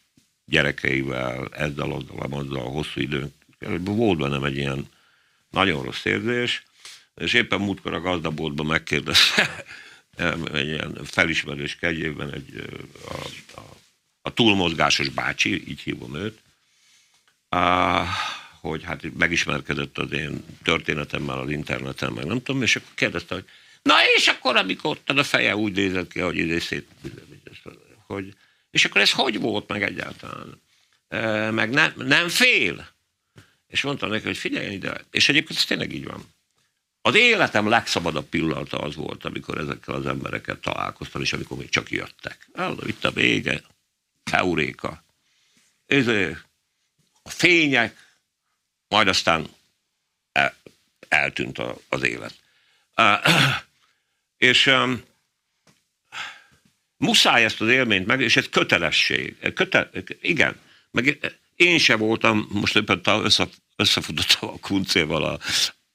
gyerekeivel, ezzel, azzal, azzal hosszú időn, volt bennem egy ilyen nagyon rossz érzés, és éppen múltkor a gazdaboltban megkérdezte egy ilyen felismerős kegyében egy, a, a, a túlmozgásos bácsi, így hívom őt, a, hogy hát megismerkedett az én történetemmel az interneten, meg nem tudom, és akkor kérdezte, hogy Na és akkor, amikor ott a feje úgy nézett ki, hogy idé szét, hogy, és akkor ez hogy volt meg egyáltalán? E, meg nem, nem fél? És mondtam neki, hogy figyelj ide, és egyébként ez tényleg így van. Az életem legszabadabb pillanata az volt, amikor ezekkel az emberekkel találkoztam, és amikor még csak jöttek. Álló, itt a vége, euréka. Ez a fények, majd aztán el, eltűnt az élet. És um, muszáj ezt az élményt meg, és ez kötelesség. Köte, igen, meg én se voltam, most éppen össze, összefutottam a kuncéval a,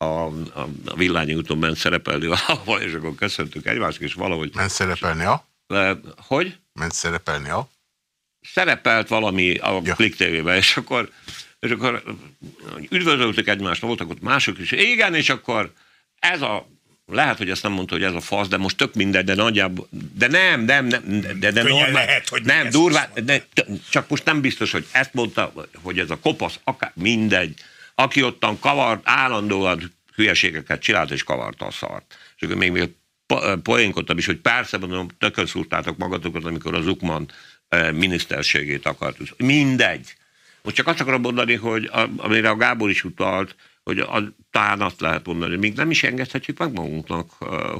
a, a, a Villányi úton ment szerepelni valahol, és akkor köszöntük egymást, és valahogy... Ment szerepelni a? Le, hogy? Ment szerepelni a? Szerepelt valami a ja. Klik TV-ben, és akkor, és akkor üdvözöltük egymást, voltak ott mások is, igen, és akkor ez a lehet, hogy ezt nem mondta, hogy ez a fasz, de most tök mindegy, de nagyjából, de nem, nem, nem, de, de normál, lehet, hogy nem, durván, de, csak most nem biztos, hogy ezt mondta, hogy ez a kopasz, akár mindegy, aki ottan kavart, állandóan hülyeségeket csinált, és kavarta a szart. És akkor még, még poénkodtam is, hogy persze, mondom, tökön szúrtátok magatokat, amikor az Ukman miniszterségét akart. Mindegy. Most csak azt akarom mondani, hogy amire a Gábor is utalt, hogy a, talán azt lehet mondani, még nem is engedhetjük meg magunknak,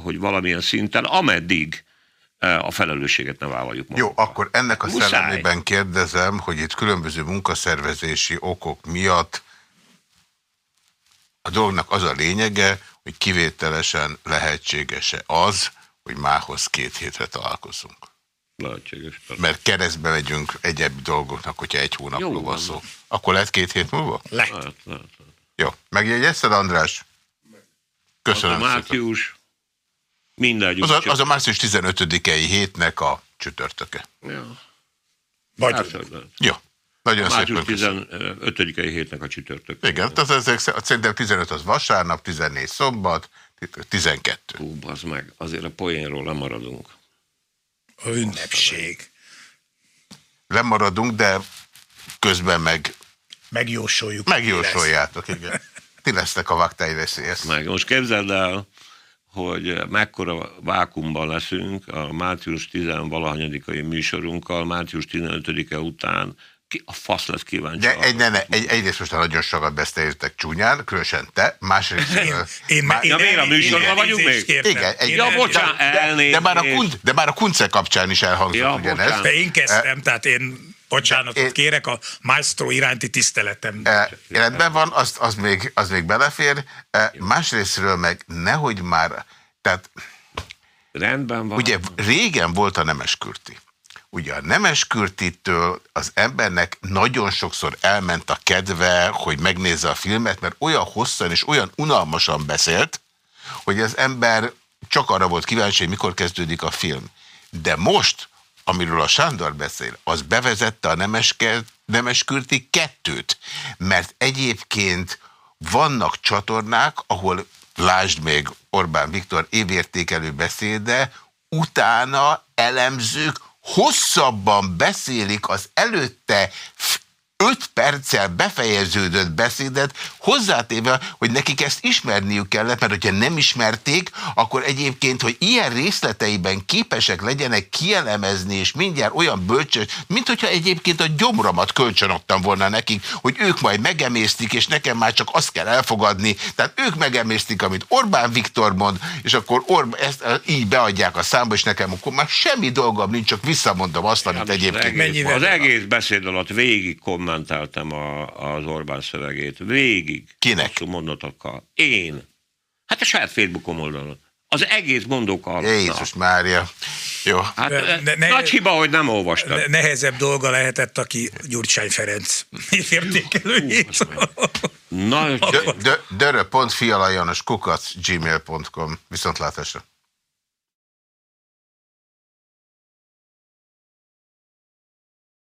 hogy valamilyen szinten, ameddig a felelősséget ne vállaljuk magunkra. Jó, akkor ennek a Muszáj. szellemében kérdezem, hogy itt különböző munkaszervezési okok miatt a dolognak az a lényege, hogy kivételesen lehetséges-e az, hogy mához két hétre találkozunk. Lehetséges. Mert keresztbe megyünk egyéb dolgoknak, hogyha egy van szó. Akkor lehet két hét múlva? Lehet. lehet, lehet. Jó. Megjegyezted, András? Köszönöm az a március, mindegy. Az a, az a március 15-i hétnek a csütörtöke. Ja. Vagy. Hát, Jó. Nagyon a március 15-i hétnek a csütörtök. Igen, tehát ezek, szerintem 15 az vasárnap, 14 szombat, 12. Hú, az meg, azért a poénról lemaradunk. A ünnepség. Lemaradunk, de közben meg Megjósoljuk. Megjósoljátok, igen. Ti lesznek a veszélyes. Meg most képzeld el, hogy mekkora vákumban leszünk a március 10-valahanyadikai műsorunkkal, március 15-e után ki a fasz lesz kíváncsi. De egy, ne, ne, egy, egyrészt most nagyon sokat beszéltek csúnyán, különösen te, másrészt... Én, én, én, ja, miért a műsorban vagyunk még? Kértem. Igen, egy, ja, bocsánat, de, de, de, már a kun, de már a kunce kapcsán is elhangzott ja, ugyanez. De én kezdtem, tehát én bocsánatot én, kérek, a maestro iránti tiszteletem. E, rendben van, az, az, még, az még belefér. E, másrésztről meg nehogy már, tehát Rendben van. Ugye régen volt a nemeskürti. Ugye a nemeskürtitől az embernek nagyon sokszor elment a kedve, hogy megnézze a filmet, mert olyan hosszan és olyan unalmasan beszélt, hogy az ember csak arra volt kíváncsi, hogy mikor kezdődik a film. De most, amiről a Sándor beszél, az bevezette a Nemeskürti kettőt, mert egyébként vannak csatornák, ahol lásd még Orbán Viktor évértékelő beszéde, utána elemzők hosszabban beszélik az előtte öt perccel befejeződött beszédet, hozzátéve, hogy nekik ezt ismerniük kellett, mert hogyha nem ismerték, akkor egyébként, hogy ilyen részleteiben képesek legyenek kielemezni, és mindjárt olyan bölcsös, mint hogyha egyébként a gyomromat kölcsönadtam volna nekik, hogy ők majd megemésztik, és nekem már csak azt kell elfogadni. Tehát ők megemésztik, amit Orbán Viktor mond, és akkor Orbán, ezt így beadják a számba, és nekem akkor már semmi dolgom nincs, csak visszamondom azt, amit egyébként... Az egész, az egész beszéd alatt végig kommentáltam a, az Orbán szövegét. Végig. Kinek? Hosszú mondatokkal. Én. Hát a saját Facebookom oldalon. Az egész mondók alatt. Jézus Mária. Jó. Hát de ne, nagy hiba, hogy nem olvastad. Ne, nehezebb dolga lehetett, aki Gyurcsány Ferenc értékelőjét. Dörö.fialajanos kukac gmail.com Viszontlátásra.